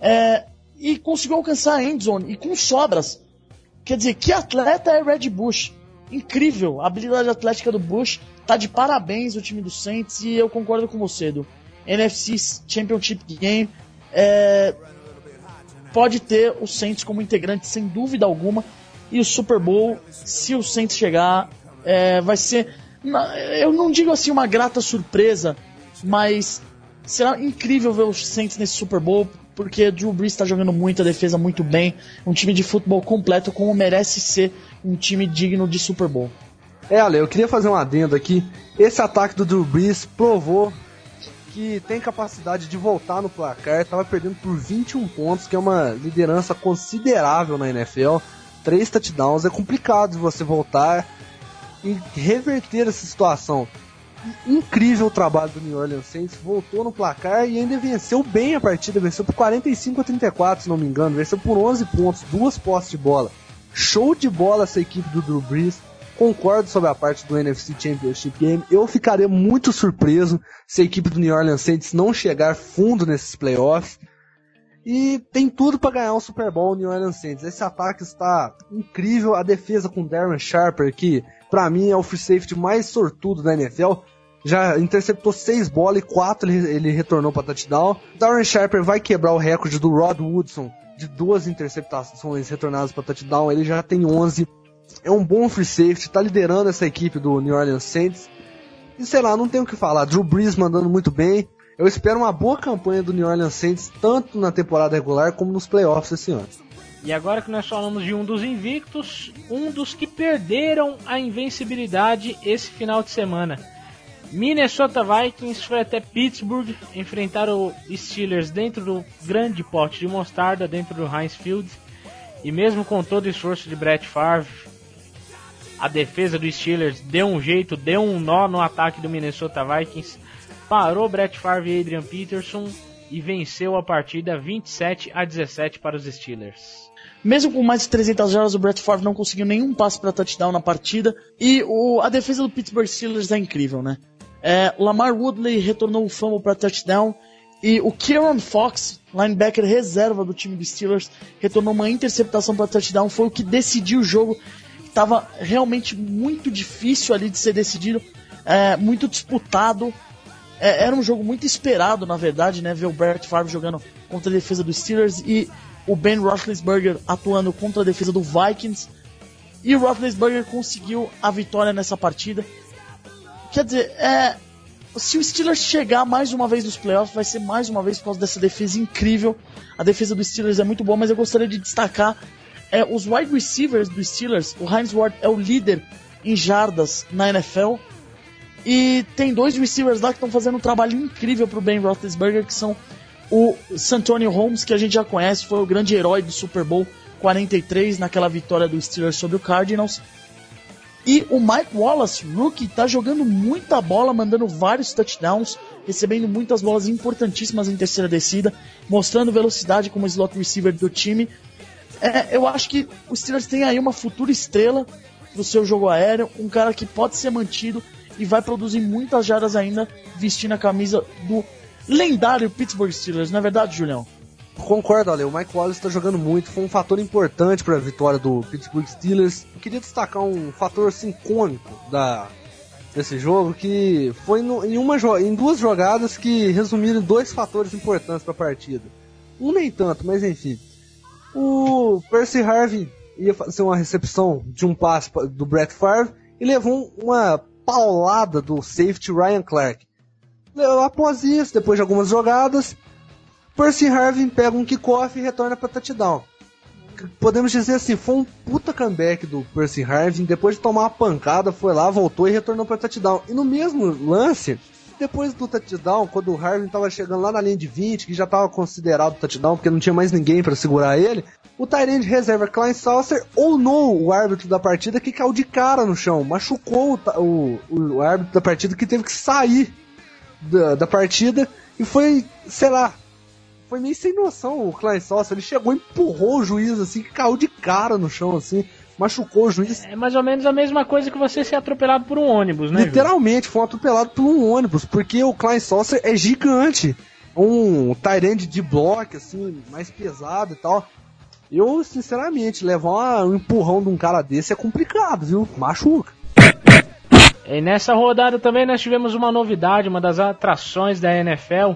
é, e conseguiu alcançar a endzone e com sobras. Quer dizer, que atleta é Red Bush? Incrível, a habilidade atlética do Bush tá de parabéns o time do Saints e eu concordo com você, do NFC Championship Game é, pode ter o Saints como integrante sem dúvida alguma. E o Super Bowl, se o Saints chegar, é, vai ser, eu não digo assim uma grata surpresa, mas será incrível ver os Saints nesse Super Bowl porque Drew Brees está jogando muito, a defesa muito bem, um time de futebol completo como merece ser um time digno de Super Bowl. É, Ale, eu queria fazer um adendo aqui. Esse ataque do Drew Brees provou que tem capacidade de voltar no placar, estava perdendo por 21 pontos, que é uma liderança considerável na NFL. Três touchdowns é complicado você voltar e reverter essa situação incrível o trabalho do New Orleans Saints, voltou no placar e ainda venceu bem a partida, venceu por 45 a 34, se não me engano, venceu por 11 pontos, duas postes de bola. Show de bola essa equipe do Drew Brees. Concordo sobre a parte do NFC Championship Game. Eu ficaria muito surpreso se a equipe do New Orleans Saints não chegar fundo nesses playoffs. E tem tudo para ganhar o Super Bowl New Orleans Saints. Esse ataque está incrível, a defesa com Darren Sharper que pra mim é o free safety mais sortudo da NFL. Já interceptou seis bolas e quatro ele, ele retornou para touchdown. Darren Sharper vai quebrar o recorde do Rod Woodson de duas interceptações retornadas para touchdown. Ele já tem 11. É um bom free safety, tá liderando essa equipe do New Orleans Saints. E sei lá, não tenho o que falar. Drew Brees mandando muito bem. Eu espero uma boa campanha do New Orleans Saints, tanto na temporada regular como nos playoffs esse ano. E agora que nós falamos de um dos invictos, um dos que perderam a invencibilidade esse final de semana. Minnesota Vikings foi até Pittsburgh enfrentar o Steelers dentro do grande pote de mostarda, dentro do Heinz Field. E mesmo com todo o esforço de Brett Favre, a defesa do Steelers deu um jeito, deu um nó no ataque do Minnesota Vikings, parou Brett Favre e Adrian Peterson e venceu a partida 27 a 17 para os Steelers. Mesmo com mais de 300 jardas, o Brett Favre não conseguiu nenhum passe para touchdown na partida. E o, a defesa do Pittsburgh Steelers é incrível, né? É, Lamar Woodley retornou o fumble para touchdown. E o Kieran Fox, linebacker reserva do time dos Steelers, retornou uma interceptação para touchdown. Foi o que decidiu o jogo. Estava realmente muito difícil ali de ser decidido, é, muito disputado. É, era um jogo muito esperado, na verdade, né? Ver o Brett Favre jogando contra a defesa dos Steelers e o Ben Roethlisberger atuando contra a defesa do Vikings. E o Roethlisberger conseguiu a vitória nessa partida. Quer dizer, é, se o Steelers chegar mais uma vez nos playoffs, vai ser mais uma vez por causa dessa defesa incrível. A defesa do Steelers é muito boa, mas eu gostaria de destacar é, os wide receivers do Steelers. O Heinz Ward é o líder em jardas na NFL. E tem dois receivers lá que estão fazendo um trabalho incrível para o Ben Roethlisberger, que são o Santonio Holmes, que a gente já conhece, foi o grande herói do Super Bowl 43 naquela vitória do Steelers sobre o Cardinals. E o Mike Wallace, rookie, tá jogando muita bola, mandando vários touchdowns, recebendo muitas bolas importantíssimas em terceira descida, mostrando velocidade como slot receiver do time. É, eu acho que o Steelers tem aí uma futura estrela do seu jogo aéreo, um cara que pode ser mantido e vai produzir muitas jardas ainda vestindo a camisa do lendário Pittsburgh Steelers, não é verdade, Julião? Concordo, Ale. O Mike Wallace está jogando muito. Foi um fator importante para a vitória do Pittsburgh Steelers. Eu queria destacar um fator assim, cômico da, desse jogo que foi no, em, uma, em duas jogadas que resumiram dois fatores importantes para a partida. Um nem tanto, mas enfim. O Percy Harvey ia fazer uma recepção de um passe do Brett Favre e levou uma paulada do safety Ryan Clark. Após isso, depois de algumas jogadas, Percy Harvin pega um kickoff e retorna para touchdown. Podemos dizer assim, foi um puta comeback do Percy Harvin. Depois de tomar uma pancada, foi lá, voltou e retornou para touchdown. E no mesmo lance, depois do touchdown, quando o Harvin estava chegando lá na linha de 20, que já estava considerado touchdown, porque não tinha mais ninguém para segurar ele, o Tyrande reserva Klein Saucer no o árbitro da partida que caiu de cara no chão, machucou o, o, o árbitro da partida que teve que sair da, da partida e foi, sei lá, foi meio sem noção o Klein Saucer. Ele chegou e empurrou o juiz assim, que caiu de cara no chão assim. Machucou o juiz. É mais ou menos a mesma coisa que você ser atropelado por um ônibus, né? Literalmente, foi atropelado por um ônibus, porque o Klein Saucer é gigante. Um Tyrande de bloco, assim, mais pesado e tal. Eu, sinceramente, levar um empurrão de um cara desse é complicado, viu? Machuca. E nessa rodada também nós tivemos uma novidade, uma das atrações da NFL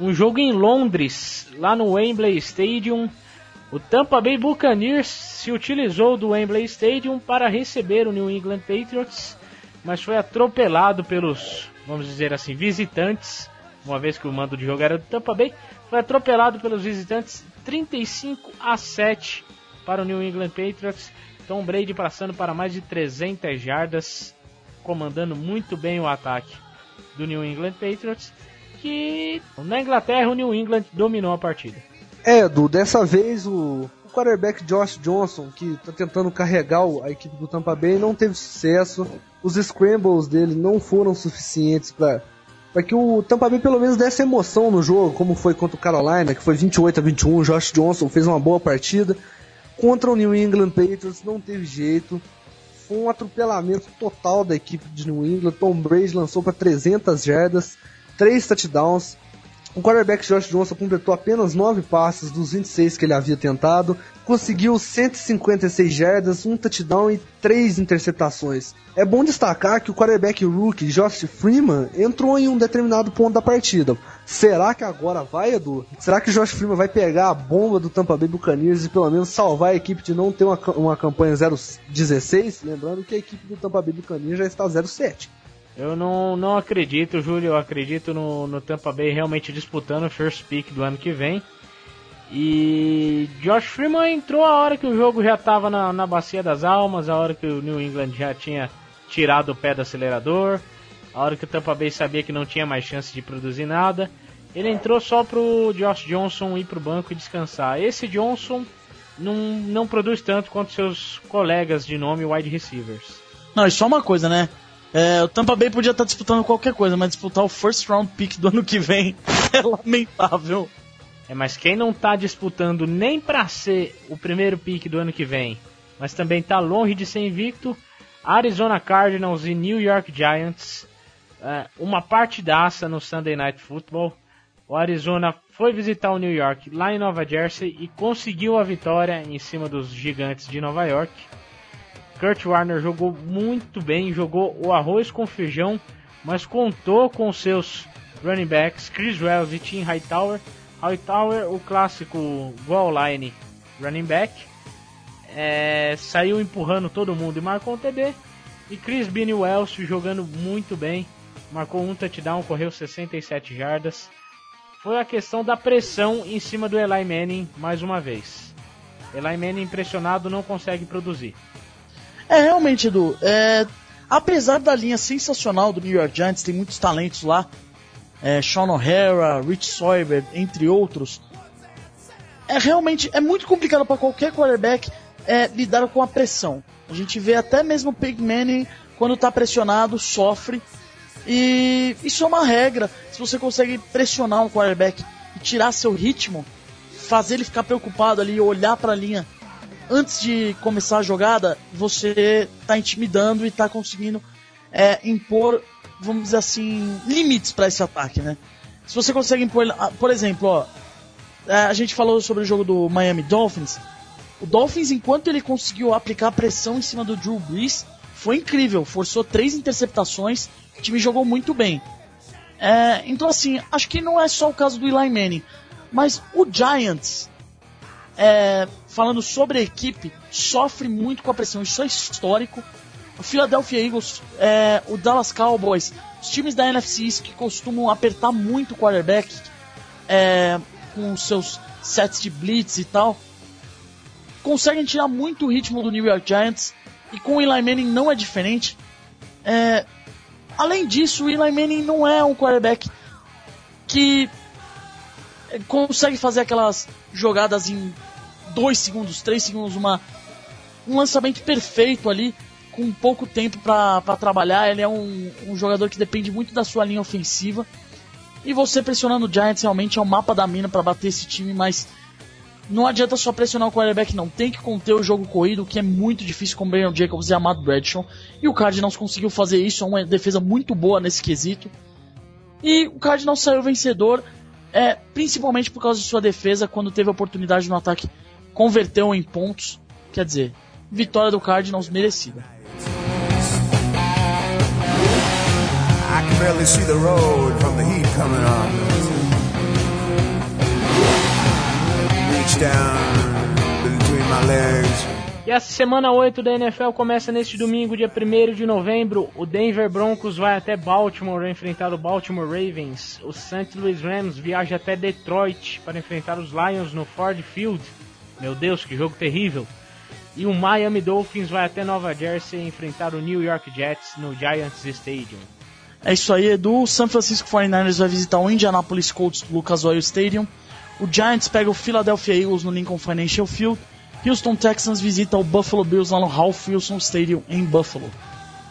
um jogo em Londres, lá no Wembley Stadium. O Tampa Bay Buccaneers se utilizou do Wembley Stadium para receber o New England Patriots, mas foi atropelado pelos, vamos dizer assim, visitantes, uma vez que o mando de jogo era do Tampa Bay, foi atropelado pelos visitantes 35 a 7 para o New England Patriots. Tom Brady passando para mais de 300 jardas, comandando muito bem o ataque do New England Patriots que na Inglaterra o New England dominou a partida. É, Edu, dessa vez o, o quarterback Josh Johnson, que está tentando carregar a equipe do Tampa Bay, não teve sucesso. Os scrambles dele não foram suficientes para para que o Tampa Bay pelo menos desse emoção no jogo, como foi contra o Carolina, que foi 28 a 21, Josh Johnson fez uma boa partida. Contra o New England Patriots não teve jeito. Foi um atropelamento total da equipe de New England. Tom Brady lançou para 300 jardas três touchdowns. O quarterback Josh Johnson completou apenas 9 passes dos 26 que ele havia tentado, conseguiu 156 jardas, um touchdown e 3 interceptações. É bom destacar que o quarterback rookie Josh Freeman entrou em um determinado ponto da partida. Será que agora vai, Edu? Será que Josh Freeman vai pegar a bomba do Tampa Bay Buccaneers e pelo menos salvar a equipe de não ter uma, uma campanha 0-16? Lembrando que a equipe do Tampa Bay Buccaneers já está 0-7. Eu não, não acredito, Júlio. Eu acredito no, no Tampa Bay realmente disputando o first pick do ano que vem. E Josh Freeman entrou a hora que o jogo já estava na, na bacia das almas, a hora que o New England já tinha tirado o pé do acelerador, a hora que o Tampa Bay sabia que não tinha mais chance de produzir nada. Ele entrou só pro Josh Johnson ir pro banco e descansar. Esse Johnson não, não produz tanto quanto seus colegas de nome wide receivers. Não, e só uma coisa, né? É, o Tampa Bay podia estar disputando qualquer coisa, mas disputar o first round pick do ano que vem é lamentável. É, mas quem não está disputando nem para ser o primeiro pick do ano que vem, mas também está longe de ser invicto, Arizona Cardinals e New York Giants, é, uma partidaça no Sunday Night Football. O Arizona foi visitar o New York lá em Nova Jersey e conseguiu a vitória em cima dos gigantes de Nova York. Kurt Warner jogou muito bem, jogou o arroz com feijão, mas contou com seus running backs Chris Wells e Tim Hightower. Hightower, o clássico goal line running back, é, saiu empurrando todo mundo e marcou um TD. E Chris Bean Wells jogando muito bem, marcou um touchdown, correu 67 jardas. Foi a questão da pressão em cima do Eli Manning mais uma vez. Eli Manning impressionado não consegue produzir. É, realmente, Edu, é, apesar da linha sensacional do New York Giants, tem muitos talentos lá, é, Sean O'Hara, Rich Soiber, entre outros, é realmente é muito complicado para qualquer quarterback é, lidar com a pressão. A gente vê até mesmo o Peyton Manning, quando está pressionado, sofre. E isso é uma regra. Se você consegue pressionar um quarterback e tirar seu ritmo, fazer ele ficar preocupado ali, olhar para a linha antes de começar a jogada, você está intimidando e está conseguindo é, impor, vamos dizer assim, limites para esse ataque, né? Se você consegue impor, ah, por exemplo, ó, é, a gente falou sobre o jogo do Miami Dolphins. O Dolphins, enquanto ele conseguiu aplicar pressão em cima do Drew Brees, foi incrível. Forçou três interceptações, o time jogou muito bem. É, então, assim, acho que não é só o caso do Eli Manning, mas o Giants é, falando sobre a equipe, sofre muito com a pressão. Isso é histórico. O Philadelphia Eagles, é, o Dallas Cowboys, os times da NFC East que costumam apertar muito o quarterback é, com seus sets de blitz e tal, conseguem tirar muito o ritmo do New York Giants e com o Eli Manning não é diferente. É, além disso, o Eli Manning não é um quarterback que consegue fazer aquelas jogadas em 2 segundos, 3 segundos, uma, um lançamento perfeito ali, com pouco tempo para trabalhar. Ele é um, um jogador que depende muito da sua linha ofensiva. E você pressionando o Giants realmente é o mapa da mina para bater esse time, mas não adianta só pressionar o quarterback, não. Tem que conter o jogo corrido, que é muito difícil com o Brandon Jacobs e Amado Bradshaw. E o Cardinals conseguiu fazer isso, é uma defesa muito boa nesse quesito. E o Cardinals saiu vencedor, é, principalmente por causa de sua defesa, quando teve a oportunidade no ataque converteu em pontos. Quer dizer, vitória do Cardinals merecida. E a semana 8 da NFL começa neste domingo, dia 1 de novembro. O Denver Broncos vai até Baltimore enfrentar o Baltimore Ravens. O St. Louis Rams viaja até Detroit para enfrentar os Lions no Ford Field. Meu Deus, que jogo terrível. E o Miami Dolphins vai até Nova Jersey enfrentar o New York Jets no Giants Stadium. É isso aí, Edu. O San Francisco 49ers vai visitar o Indianapolis Colts do Lucas Oil Stadium. O Giants pega o Philadelphia Eagles no Lincoln Financial Field. Houston Texans visita o Buffalo Bills lá no Ralph Wilson Stadium em Buffalo.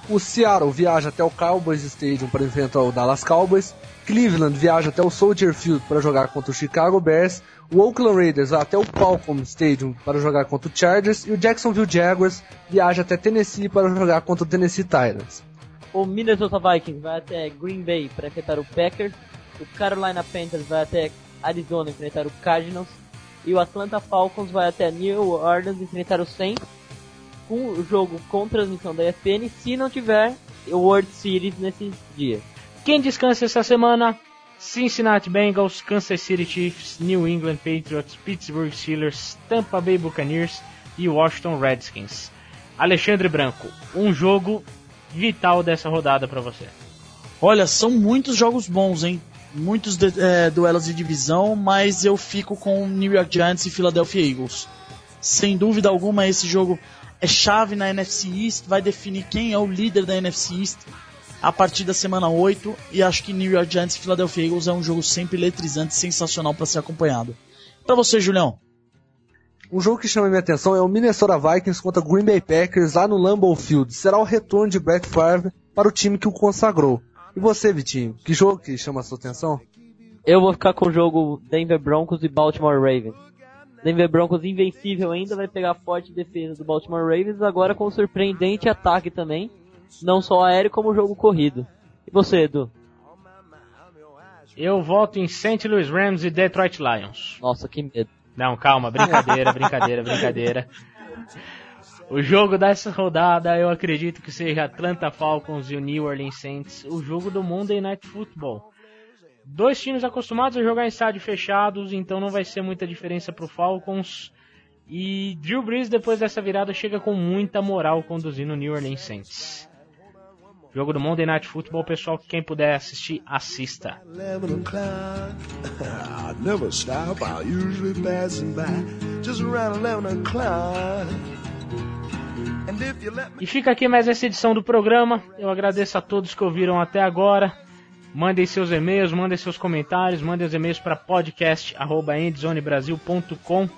O Seattle viaja até o Cowboys Stadium para enfrentar o Dallas Cowboys. Cleveland viaja até o Soldier Field para jogar contra o Chicago Bears. O Oakland Raiders vai até o Qualcomm Stadium para jogar contra o Chargers. E o Jacksonville Jaguars viaja até Tennessee para jogar contra o Tennessee Titans. O Minnesota Vikings vai até Green Bay para enfrentar o Packers. o Carolina Panthers vai até Arizona enfrentar o Cardinals e o Atlanta Falcons vai até New Orleans enfrentar o Saints com o jogo com transmissão da ESPN se não tiver o World Series nesse dia. Quem descansa essa semana? Cincinnati Bengals, Kansas City Chiefs, New England Patriots, Pittsburgh Steelers, Tampa Bay Buccaneers e Washington Redskins. Alexandre Branco, um jogo vital dessa rodada para você. Olha, são muitos jogos bons, hein? Muitos de, é, duelos de divisão, mas eu fico com New York Giants e Philadelphia Eagles. Sem dúvida alguma, esse jogo é chave na NFC East, vai definir quem é o líder da NFC East a partir da semana 8 e acho que New York Giants e Philadelphia Eagles é um jogo sempre eletrizante, sensacional para ser acompanhado. Para você, Julião. Um jogo que chama minha atenção é o Minnesota Vikings contra Green Bay Packers lá no Lambeau Field. Será o retorno de Brett Favre para o time que o consagrou. E você, Vitinho, que jogo que chama a sua atenção? Eu vou ficar com o jogo Denver Broncos e Baltimore Ravens. Denver Broncos invencível ainda vai pegar a forte defesa do Baltimore Ravens, agora com um surpreendente ataque também, não só aéreo como jogo corrido. E você, Edu? Eu voto em St. Louis Rams e Detroit Lions. Nossa, que medo. Não, calma, brincadeira, brincadeira, brincadeira. O jogo dessa rodada eu acredito que seja Atlanta Falcons e o New Orleans Saints, o jogo do Monday Night Football. Dois times acostumados a jogar em estádios fechados, então não vai ser muita diferença pro Falcons. E Drew Brees depois dessa virada chega com muita moral conduzindo o New Orleans Saints. Jogo do Monday Night Football, pessoal, quem puder assistir, assista. E fica aqui mais essa edição do programa. Eu agradeço a todos que ouviram até agora. Mandem seus e-mails, mandem seus comentários, mandem os e-mails para podcast@endzonebrasil.com.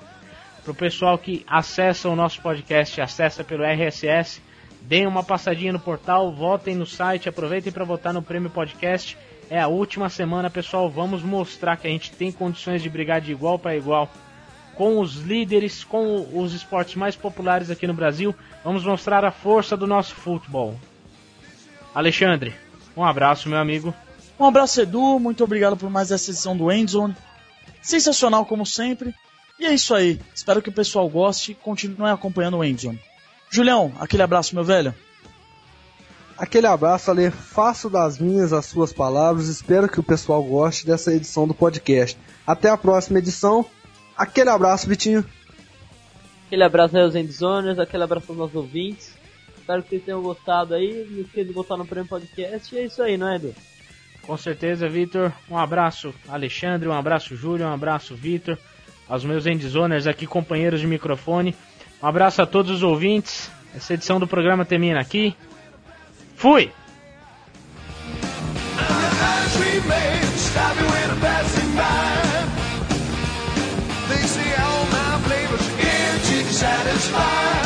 Para o pessoal que acessa o nosso podcast, acessa pelo RSS, deem uma passadinha no portal, votem no site, aproveitem para votar no Prêmio Podcast. É a última semana, pessoal. Vamos mostrar que a gente tem condições de brigar de igual para igual com os líderes, com os esportes mais populares aqui no Brasil. Vamos mostrar a força do nosso futebol. Alexandre, um abraço, meu amigo. Um abraço, Edu. Muito obrigado por mais essa edição do Endzone. Sensacional, como sempre. E é isso aí. Espero que o pessoal goste e continue acompanhando o Endzone. Julião, aquele abraço, meu velho. Aquele abraço, Ale. Faço das minhas as suas palavras. Espero que o pessoal goste dessa edição do podcast. Até a próxima edição. Aquele abraço, Vitinho. Aquele abraço aí aos endzoners, aquele abraço aos nossos ouvintes. Espero que vocês tenham gostado aí. Não esqueça de botar no Prêmio Podcast. E é isso aí, não é, Edu? Com certeza, Vitor. Um abraço, Alexandre. Um abraço, Júlio. Um abraço, Vitor. Aos meus endzoners aqui, companheiros de microfone. Um abraço a todos os ouvintes. Essa edição do programa termina aqui. Fui! Yeah.